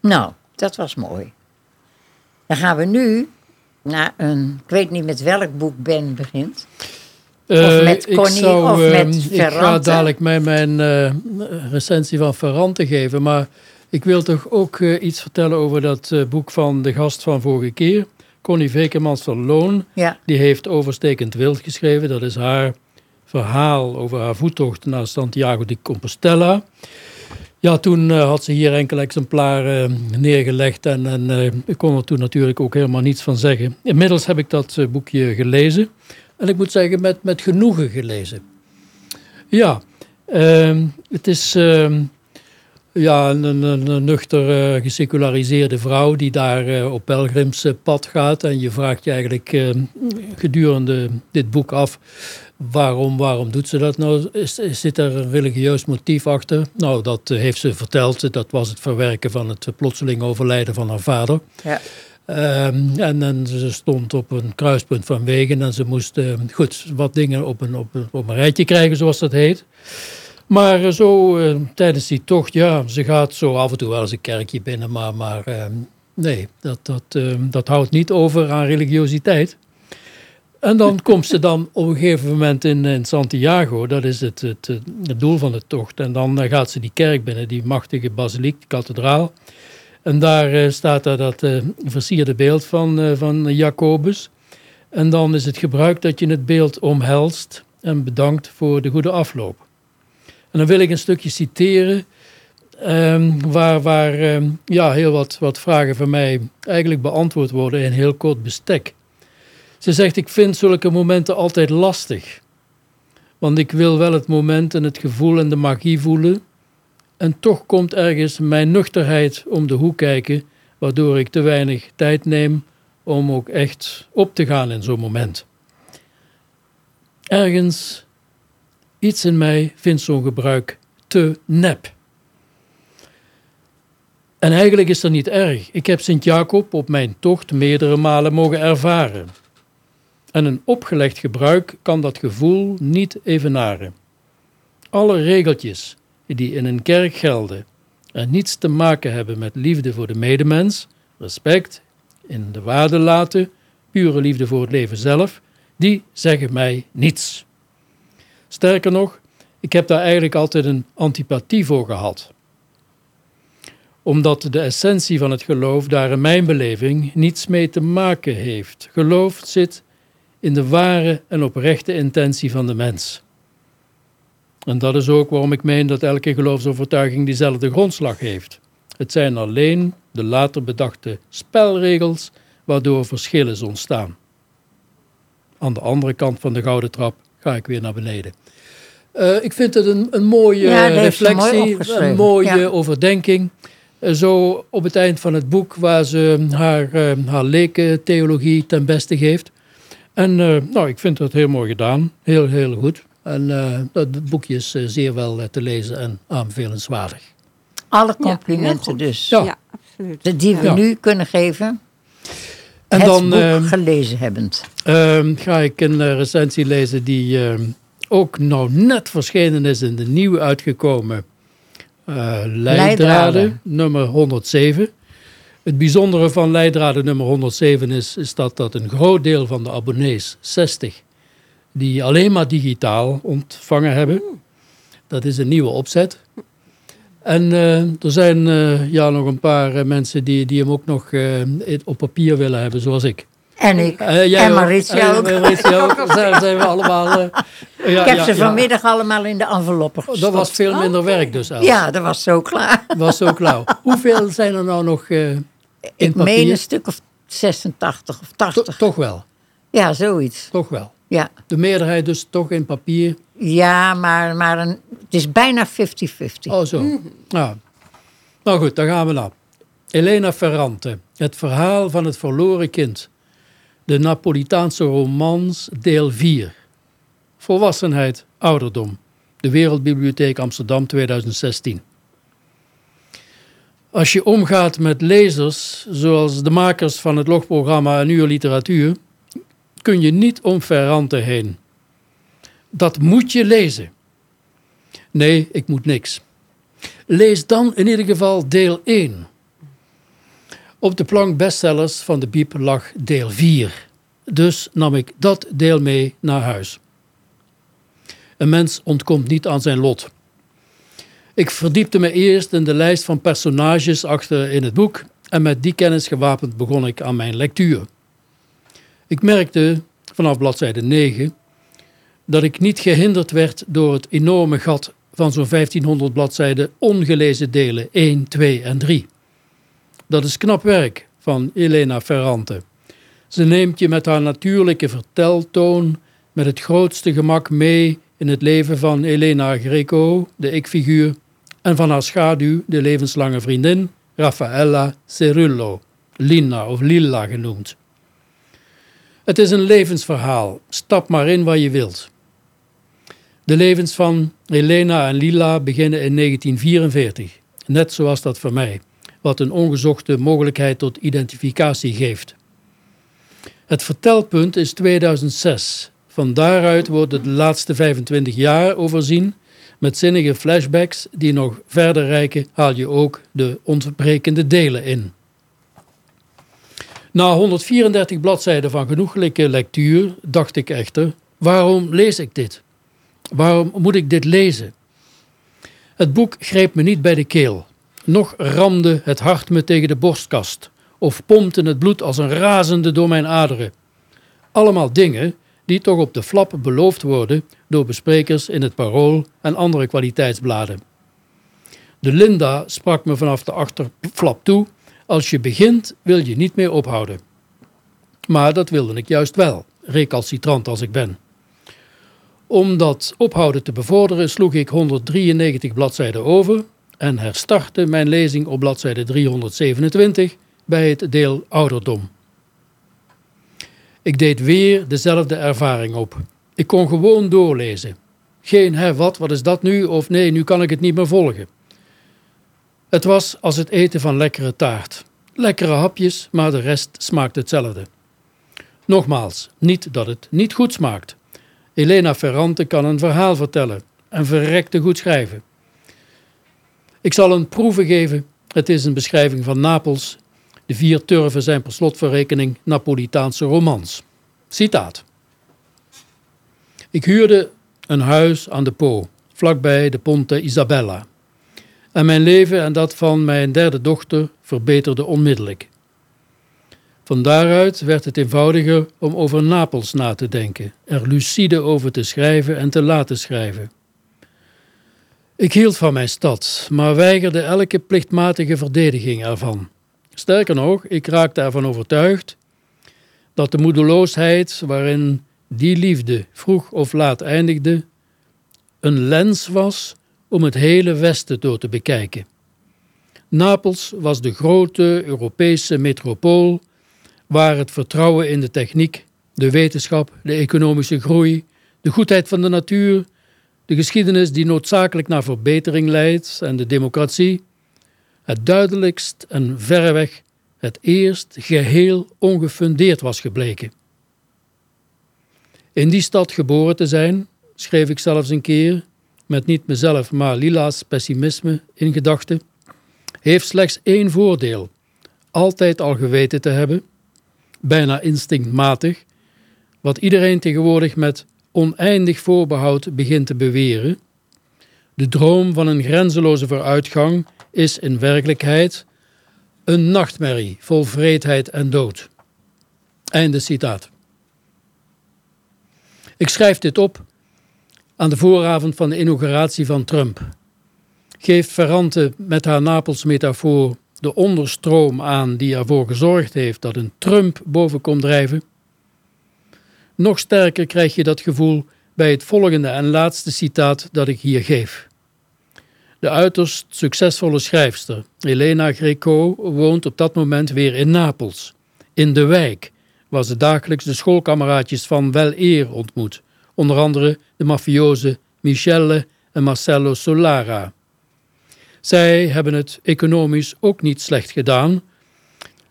Nou, dat was mooi. Dan gaan we nu naar een... Ik weet niet met welk boek Ben begint. Eh, Of met ik Connie zou, of eh, met Ik ga dadelijk mij mijn eh, recensie van Ferrante geven. Maar ik wil toch ook eh, iets vertellen over dat eh, boek van de gast van vorige keer. Connie Vekemans van Loon. Ja. Die heeft Overstekend Wild geschreven. Dat is haar verhaal over haar voettocht naar Santiago de Compostela. Ja, toen eh, had ze hier enkele exemplaren eh, neergelegd en, en eh, ik kon er toen natuurlijk ook helemaal niets van zeggen. Inmiddels heb ik dat boekje gelezen en ik moet zeggen met, met genoegen gelezen. Ja, ehm, het is ehm, ja, een, een, nuchter, geseculariseerde vrouw die daar eh, op pelgrimspad gaat. En je vraagt je eigenlijk eh, gedurende dit boek af, waarom, waarom doet ze dat nou? Is, is- zit er een religieus motief achter? Nou, dat eh, heeft ze verteld. Dat was het verwerken van het plotseling overlijden van haar vader. Ja. Ehm, en, en ze stond op een kruispunt van wegen en ze moest eh, goed wat dingen op een, op, een, op een rijtje krijgen, zoals dat heet. Maar eh, zo tijdens die tocht, ja, ze gaat zo af en toe wel eens een kerkje binnen, maar, maar eh, nee, dat, dat, eh, dat houdt niet over aan religiositeit. En dan komt ze dan op een gegeven moment in, in Santiago, dat is het, het, het doel van de tocht. En dan eh, gaat ze die kerk binnen, die machtige basiliek, die kathedraal. En daar eh, staat daar dat eh, versierde beeld van, van Jacobus. En dan is het gebruik dat je het beeld omhelst en bedankt voor de goede afloop. En dan wil ik een stukje citeren ehm, waar, waar ehm, ja, heel wat, wat vragen van mij eigenlijk beantwoord worden in heel kort bestek. Ze zegt, ik vind zulke momenten altijd lastig. Want ik wil wel het moment en het gevoel en de magie voelen. En toch komt ergens mijn nuchterheid om de hoek kijken, waardoor ik te weinig tijd neem om ook echt op te gaan in zo'n moment. Ergens, iets in mij vindt zo'n gebruik te nep. En eigenlijk is dat niet erg. Ik heb Sint-Jacob op mijn tocht meerdere malen mogen ervaren. En een opgelegd gebruik kan dat gevoel niet evenaren. Alle regeltjes die in een kerk gelden en niets te maken hebben met liefde voor de medemens, respect, in de waarde laten, pure liefde voor het leven zelf, die zeggen mij niets. Sterker nog, ik heb daar eigenlijk altijd een antipathie voor gehad. Omdat de essentie van het geloof daar in mijn beleving niets mee te maken heeft. Geloof zit in de ware en oprechte intentie van de mens. En dat is ook waarom ik meen dat elke geloofsovertuiging diezelfde grondslag heeft. Het zijn alleen de later bedachte spelregels waardoor verschillen ontstaan. Aan de andere kant van de gouden trap ga ik weer naar beneden. Eh, ik vind het een, een mooie Ja, mooi reflectie, een mooie ja. overdenking. Eh, zo op het eind van het boek waar ze haar, eh, haar lekentheologie ten beste geeft. En eh, nou, ik vind dat heel mooi gedaan. Heel, heel goed. En eh, dat het boekje is eh, zeer wel eh, te lezen en aanbevelenswaardig. Alle complimenten dus. Ja. Ja, absoluut. De Die we Ja. nu kunnen geven. En het dan boek eh, gelezen hebbend. ehm, ga ik een eh, recensie lezen die ehm, ook nou net verschenen is in de nieuw uitgekomen eh Leidraden, Leidraden. nummer 107. Het bijzondere van Leidraden nummer 107 is, is dat, dat een groot deel van de abonnees, 60, die alleen maar digitaal ontvangen hebben. Dat is een nieuwe opzet. En eh, er zijn eh, ja, nog een paar eh, mensen die, die hem ook nog op papier willen hebben, zoals ik. En ik. En ook. Maritja Eh, ook. (laughs) Ook. Zijn, zijn we allemaal... ja, ik heb ja, ze ja. vanmiddag allemaal in de enveloppen Oh, Dat gestopt. was veel minder werk dus, Els. Ja, dat was zo klaar. was zo klauw. (laughs) Hoeveel zijn er nou nog Ik papier? meen een stuk of 86 of 80. Toch wel, Ja, zoiets. toch wel. Ja, De meerderheid dus toch in papier. ja maar, maar een, het is bijna 50-50. Oh zo. Nou. nou goed, dan gaan we naar. Elena Ferrante. Het verhaal van het verloren kind. De Napolitaanse romans deel 4. Volwassenheid, ouderdom. De Wereldbibliotheek Amsterdam 2016. Als je omgaat met lezers, zoals de makers van het logprogramma Een Uur Literatuur, kun je niet om Ferrante heen. Dat moet je lezen. Nee, ik moet niks. Lees dan in ieder geval deel 1. Op de plank bestsellers van de Biep lag deel 4. Dus nam ik dat deel mee naar huis. Een mens ontkomt niet aan zijn lot. Ik verdiepte me eerst in de lijst van personages achter in het boek en met die kennis gewapend begon ik aan mijn lectuur. Ik merkte vanaf bladzijde 9 dat ik niet gehinderd werd door het enorme gat van zo'n 1500 bladzijden ongelezen delen 1, 2 en 3. Dat is knap werk van Elena Ferrante. Ze neemt je met haar natuurlijke verteltoon met het grootste gemak mee in het leven van Elena Greco, de ik-figuur, en van haar schaduw, de levenslange vriendin, Raffaella Cerullo, Lina of Lilla genoemd. Het is een levensverhaal, stap maar in waar je wilt. De levens van Elena en Lila beginnen in 1944, net zoals dat voor mij, wat een ongezochte mogelijkheid tot identificatie geeft. Het vertelpunt is 2006. Van daaruit worden de laatste 25 jaar overzien. Met zinnige flashbacks die nog verder reiken, haal je ook de ontbrekende delen in. Na 134 bladzijden van genoeglijke lectuur dacht ik echter: waarom lees ik dit? Waarom moet ik dit lezen? Het boek greep me niet bij de keel. Nog ramde het hart me tegen de borstkast of pompte het bloed als een razende door mijn aderen. Allemaal dingen die toch op de flap beloofd worden door besprekers in het Parool en andere kwaliteitsbladen. De Linda sprak me vanaf de achterflap toe: als je begint wil je niet meer ophouden. Maar dat wilde ik juist wel, recalcitrant als ik ben. Om dat ophouden te bevorderen sloeg ik 193 bladzijden over en herstartte mijn lezing op bladzijde 327 bij het deel ouderdom. Ik deed weer dezelfde ervaring op. Ik kon gewoon doorlezen. Geen hè, wat, wat is dat nu? Of nee, nu kan ik het niet meer volgen. Het was als het eten van lekkere taart. Lekkere hapjes, maar de rest smaakt hetzelfde. Nogmaals, niet dat het niet goed smaakt. Elena Ferrante kan een verhaal vertellen en verrekte goed schrijven. Ik zal een proeve geven. Het is een beschrijving van Napels. De vier turven zijn per slotverrekening Napolitaanse romans. Citaat. Ik huurde een huis aan de Po, vlakbij de Ponte Isabella. En mijn leven en dat van mijn derde dochter verbeterde onmiddellijk. Van daaruit werd het eenvoudiger om over Napels na te denken, er lucide over te schrijven en te laten schrijven. Ik hield van mijn stad, maar weigerde elke plichtmatige verdediging ervan. Sterker nog, ik raakte ervan overtuigd dat de moedeloosheid waarin die liefde vroeg of laat eindigde, een lens was om het hele Westen door te bekijken. Napels was de grote Europese metropool waar het vertrouwen in de techniek, de wetenschap, de economische groei, de goedheid van de natuur, de geschiedenis die noodzakelijk naar verbetering leidt en de democratie, het duidelijkst en verreweg het eerst geheel ongefundeerd was gebleken. In die stad geboren te zijn, schreef ik zelfs een keer, met niet mezelf maar Lila's pessimisme in gedachten, heeft slechts één voordeel: altijd al geweten te hebben, bijna instinctmatig, wat iedereen tegenwoordig met oneindig voorbehoud begint te beweren. De droom van een grenzeloze vooruitgang is in werkelijkheid een nachtmerrie vol vreedheid en dood. Einde citaat. Ik schrijf dit op aan de vooravond van de inauguratie van Trump. Geeft Ferrante met haar Napels-metafoor de onderstroom aan die ervoor gezorgd heeft dat een Trump boven komt drijven? Nog sterker krijg je dat gevoel bij het volgende en laatste citaat dat ik hier geef. De uiterst succesvolle schrijfster Elena Greco woont op dat moment weer in Napels, in de wijk, waar ze dagelijks de schoolkameraadjes van wel eer ontmoet, onder andere de mafioze Michele en Marcello Solara. Zij hebben het economisch ook niet slecht gedaan,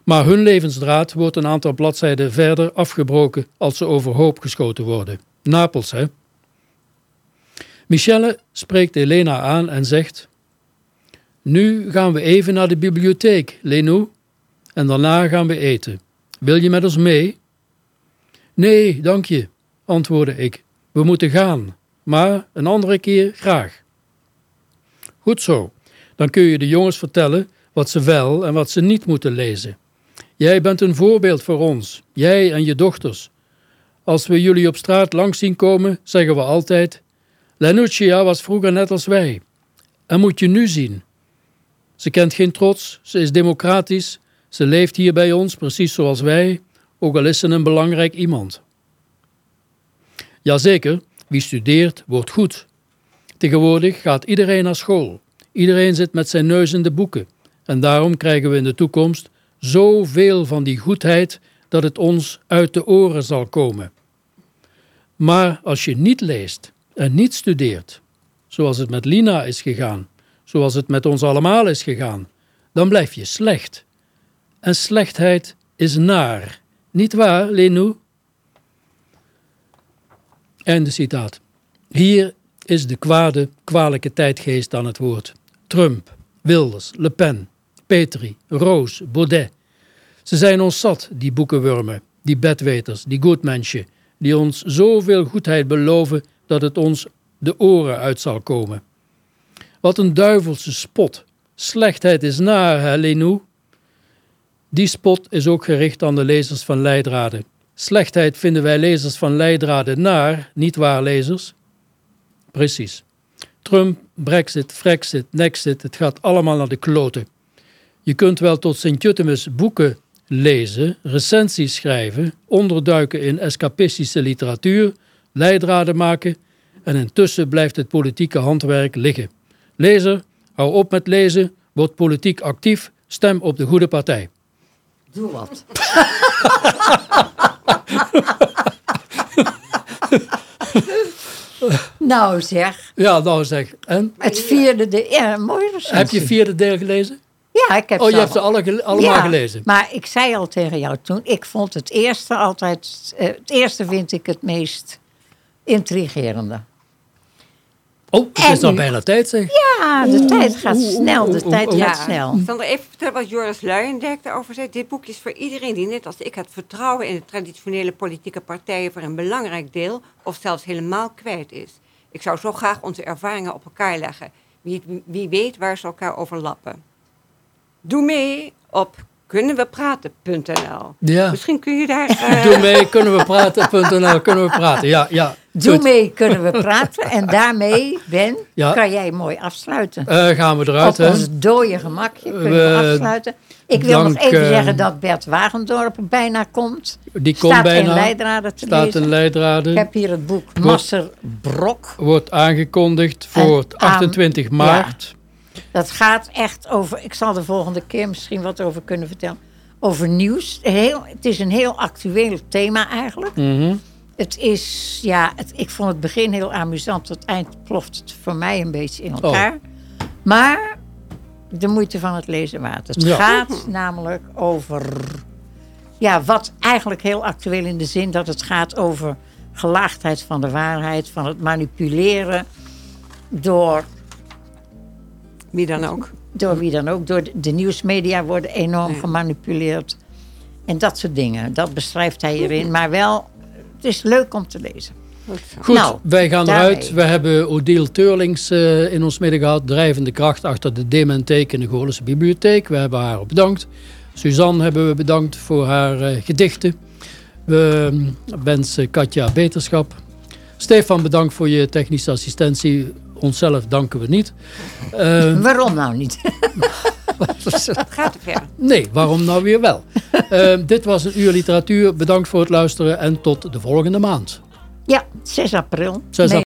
maar hun levensdraad wordt een aantal bladzijden verder afgebroken als ze overhoop geschoten worden. Napels, hè? Michelle spreekt Elena aan en zegt: Nu gaan we even naar de bibliotheek, Leno. En daarna gaan we eten. Wil je met ons mee? Nee, dank je, antwoordde ik. We moeten gaan, maar een andere keer graag. Goed zo, dan kun je de jongens vertellen wat ze wel en wat ze niet moeten lezen. Jij bent een voorbeeld voor ons, jij en je dochters. Als we jullie op straat langs zien komen, zeggen we altijd: Lenuccia was vroeger net als wij. En moet je nu zien. Ze kent geen trots, ze is democratisch, ze leeft hier bij ons precies zoals wij, ook al is ze een belangrijk iemand. Jazeker, wie studeert wordt goed. Tegenwoordig gaat iedereen naar school. Iedereen zit met zijn neus in de boeken. En daarom krijgen we in de toekomst zoveel van die goedheid dat het ons uit de oren zal komen. Maar als je niet leest en niet studeert, zoals het met Lina is gegaan, zoals het met ons allemaal is gegaan, dan blijf je slecht. En slechtheid is naar. Niet waar, Lenou? Einde citaat. Hier is de kwade, kwalijke tijdgeest aan het woord. Trump, Wilders, Le Pen, Petri, Roos, Baudet. Ze zijn ons zat, die boekenwurmen, die bedweters, die goedmensje, die ons zoveel goedheid beloven dat het ons de oren uit zal komen. Wat een duivelse spot. Slechtheid is naar, hè, Lenou? Die spot is ook gericht aan de lezers van Leidraden. Slechtheid vinden wij lezers van Leidraden naar, niet waar lezers? Precies. Trump, Brexit, Frexit, Nexit, het gaat allemaal naar de kloten. Je kunt wel tot Sint-Jutemus boeken lezen, recensies schrijven, onderduiken in escapistische literatuur, leidraden maken en intussen blijft het politieke handwerk liggen. Lezer, hou op met lezen, word politiek actief, stem op de goede partij. Doe wat. (laughs) nou zeg. Ja, nou zeg. En? Het vierde de... Ja, mooi recensie. Heb je vierde deel gelezen? Ja, ik heb Oh, je ze hebt ze al- alle allemaal Ja, gelezen? Maar ik zei al tegen jou toen, ik vond het eerste altijd... eh, het eerste vind ik het meest intrigerende. Oh, het En is al bijna tijd zeg. Ja, de tijd gaat oeh, snel, de oeh, tijd oeh, gaat snel. Ik zal nog even vertellen wat Joris Luijendijk daarover zei. Dit boek is voor iedereen die net als ik het vertrouwen in de traditionele politieke partijen voor een belangrijk deel of zelfs helemaal kwijt is. Ik zou zo graag onze ervaringen op elkaar leggen. Wie, wie weet waar ze elkaar overlappen. Doe mee op kunnenwepraten.nl. Ja. Misschien kun je daar... (laughs) eh, Doe mee, kunnen we praten.nl, kunnen we praten. Ja, ja. Doe Goed. mee, kunnen we (laughs) praten. En daarmee, Ben, Ja. kan jij mooi afsluiten. Eh, gaan we eruit, Op hè? ons dode gemakje kunnen we, We- afsluiten. Ik wil dank, nog even eh, zeggen dat Bert Wagendorp bijna komt. Die komt Staat bijna. in Leidraden te Staat lezen. in Leidraden. Ik heb hier het boek Masser Brok. Wordt aangekondigd voor En aan- 28 maart. Dat gaat echt over, ik zal de volgende keer misschien wat over kunnen vertellen. Over nieuws. Heel, het is een heel actueel thema eigenlijk. Mhm. Het is, ja, het, ik vond het begin heel amusant. Het eind ploft het voor mij een beetje in Oh. elkaar. Maar de moeite van het lezen waard. Het Ja. gaat namelijk over, ja, wat eigenlijk heel actueel in de zin dat het gaat over gelaagdheid van de waarheid, van het manipuleren door Wie dan ook. door wie dan ook. Door de, de nieuwsmedia worden enorm gemanipuleerd. En dat soort dingen. Dat beschrijft hij hierin. Maar wel, het is leuk om te lezen. Goed, Nou, wij gaan daarmee. eruit. We hebben Odile Teurlings eh, in ons midden gehad. Drijvende kracht achter de Dementheek in de Goorlense Bibliotheek. We hebben haar bedankt. Suzanne hebben we bedankt voor haar eh, gedichten. We mm, wensen Katja beterschap. Stefan, bedankt voor je technische assistentie. Onszelf danken we niet. Eh, Waarom nou niet? (laughs) Het gaat te ver. nee, waarom nou weer wel? Eh, dit was een uur literatuur. Bedankt voor het luisteren en tot de volgende maand. Ja, 6 april. 6 Nee,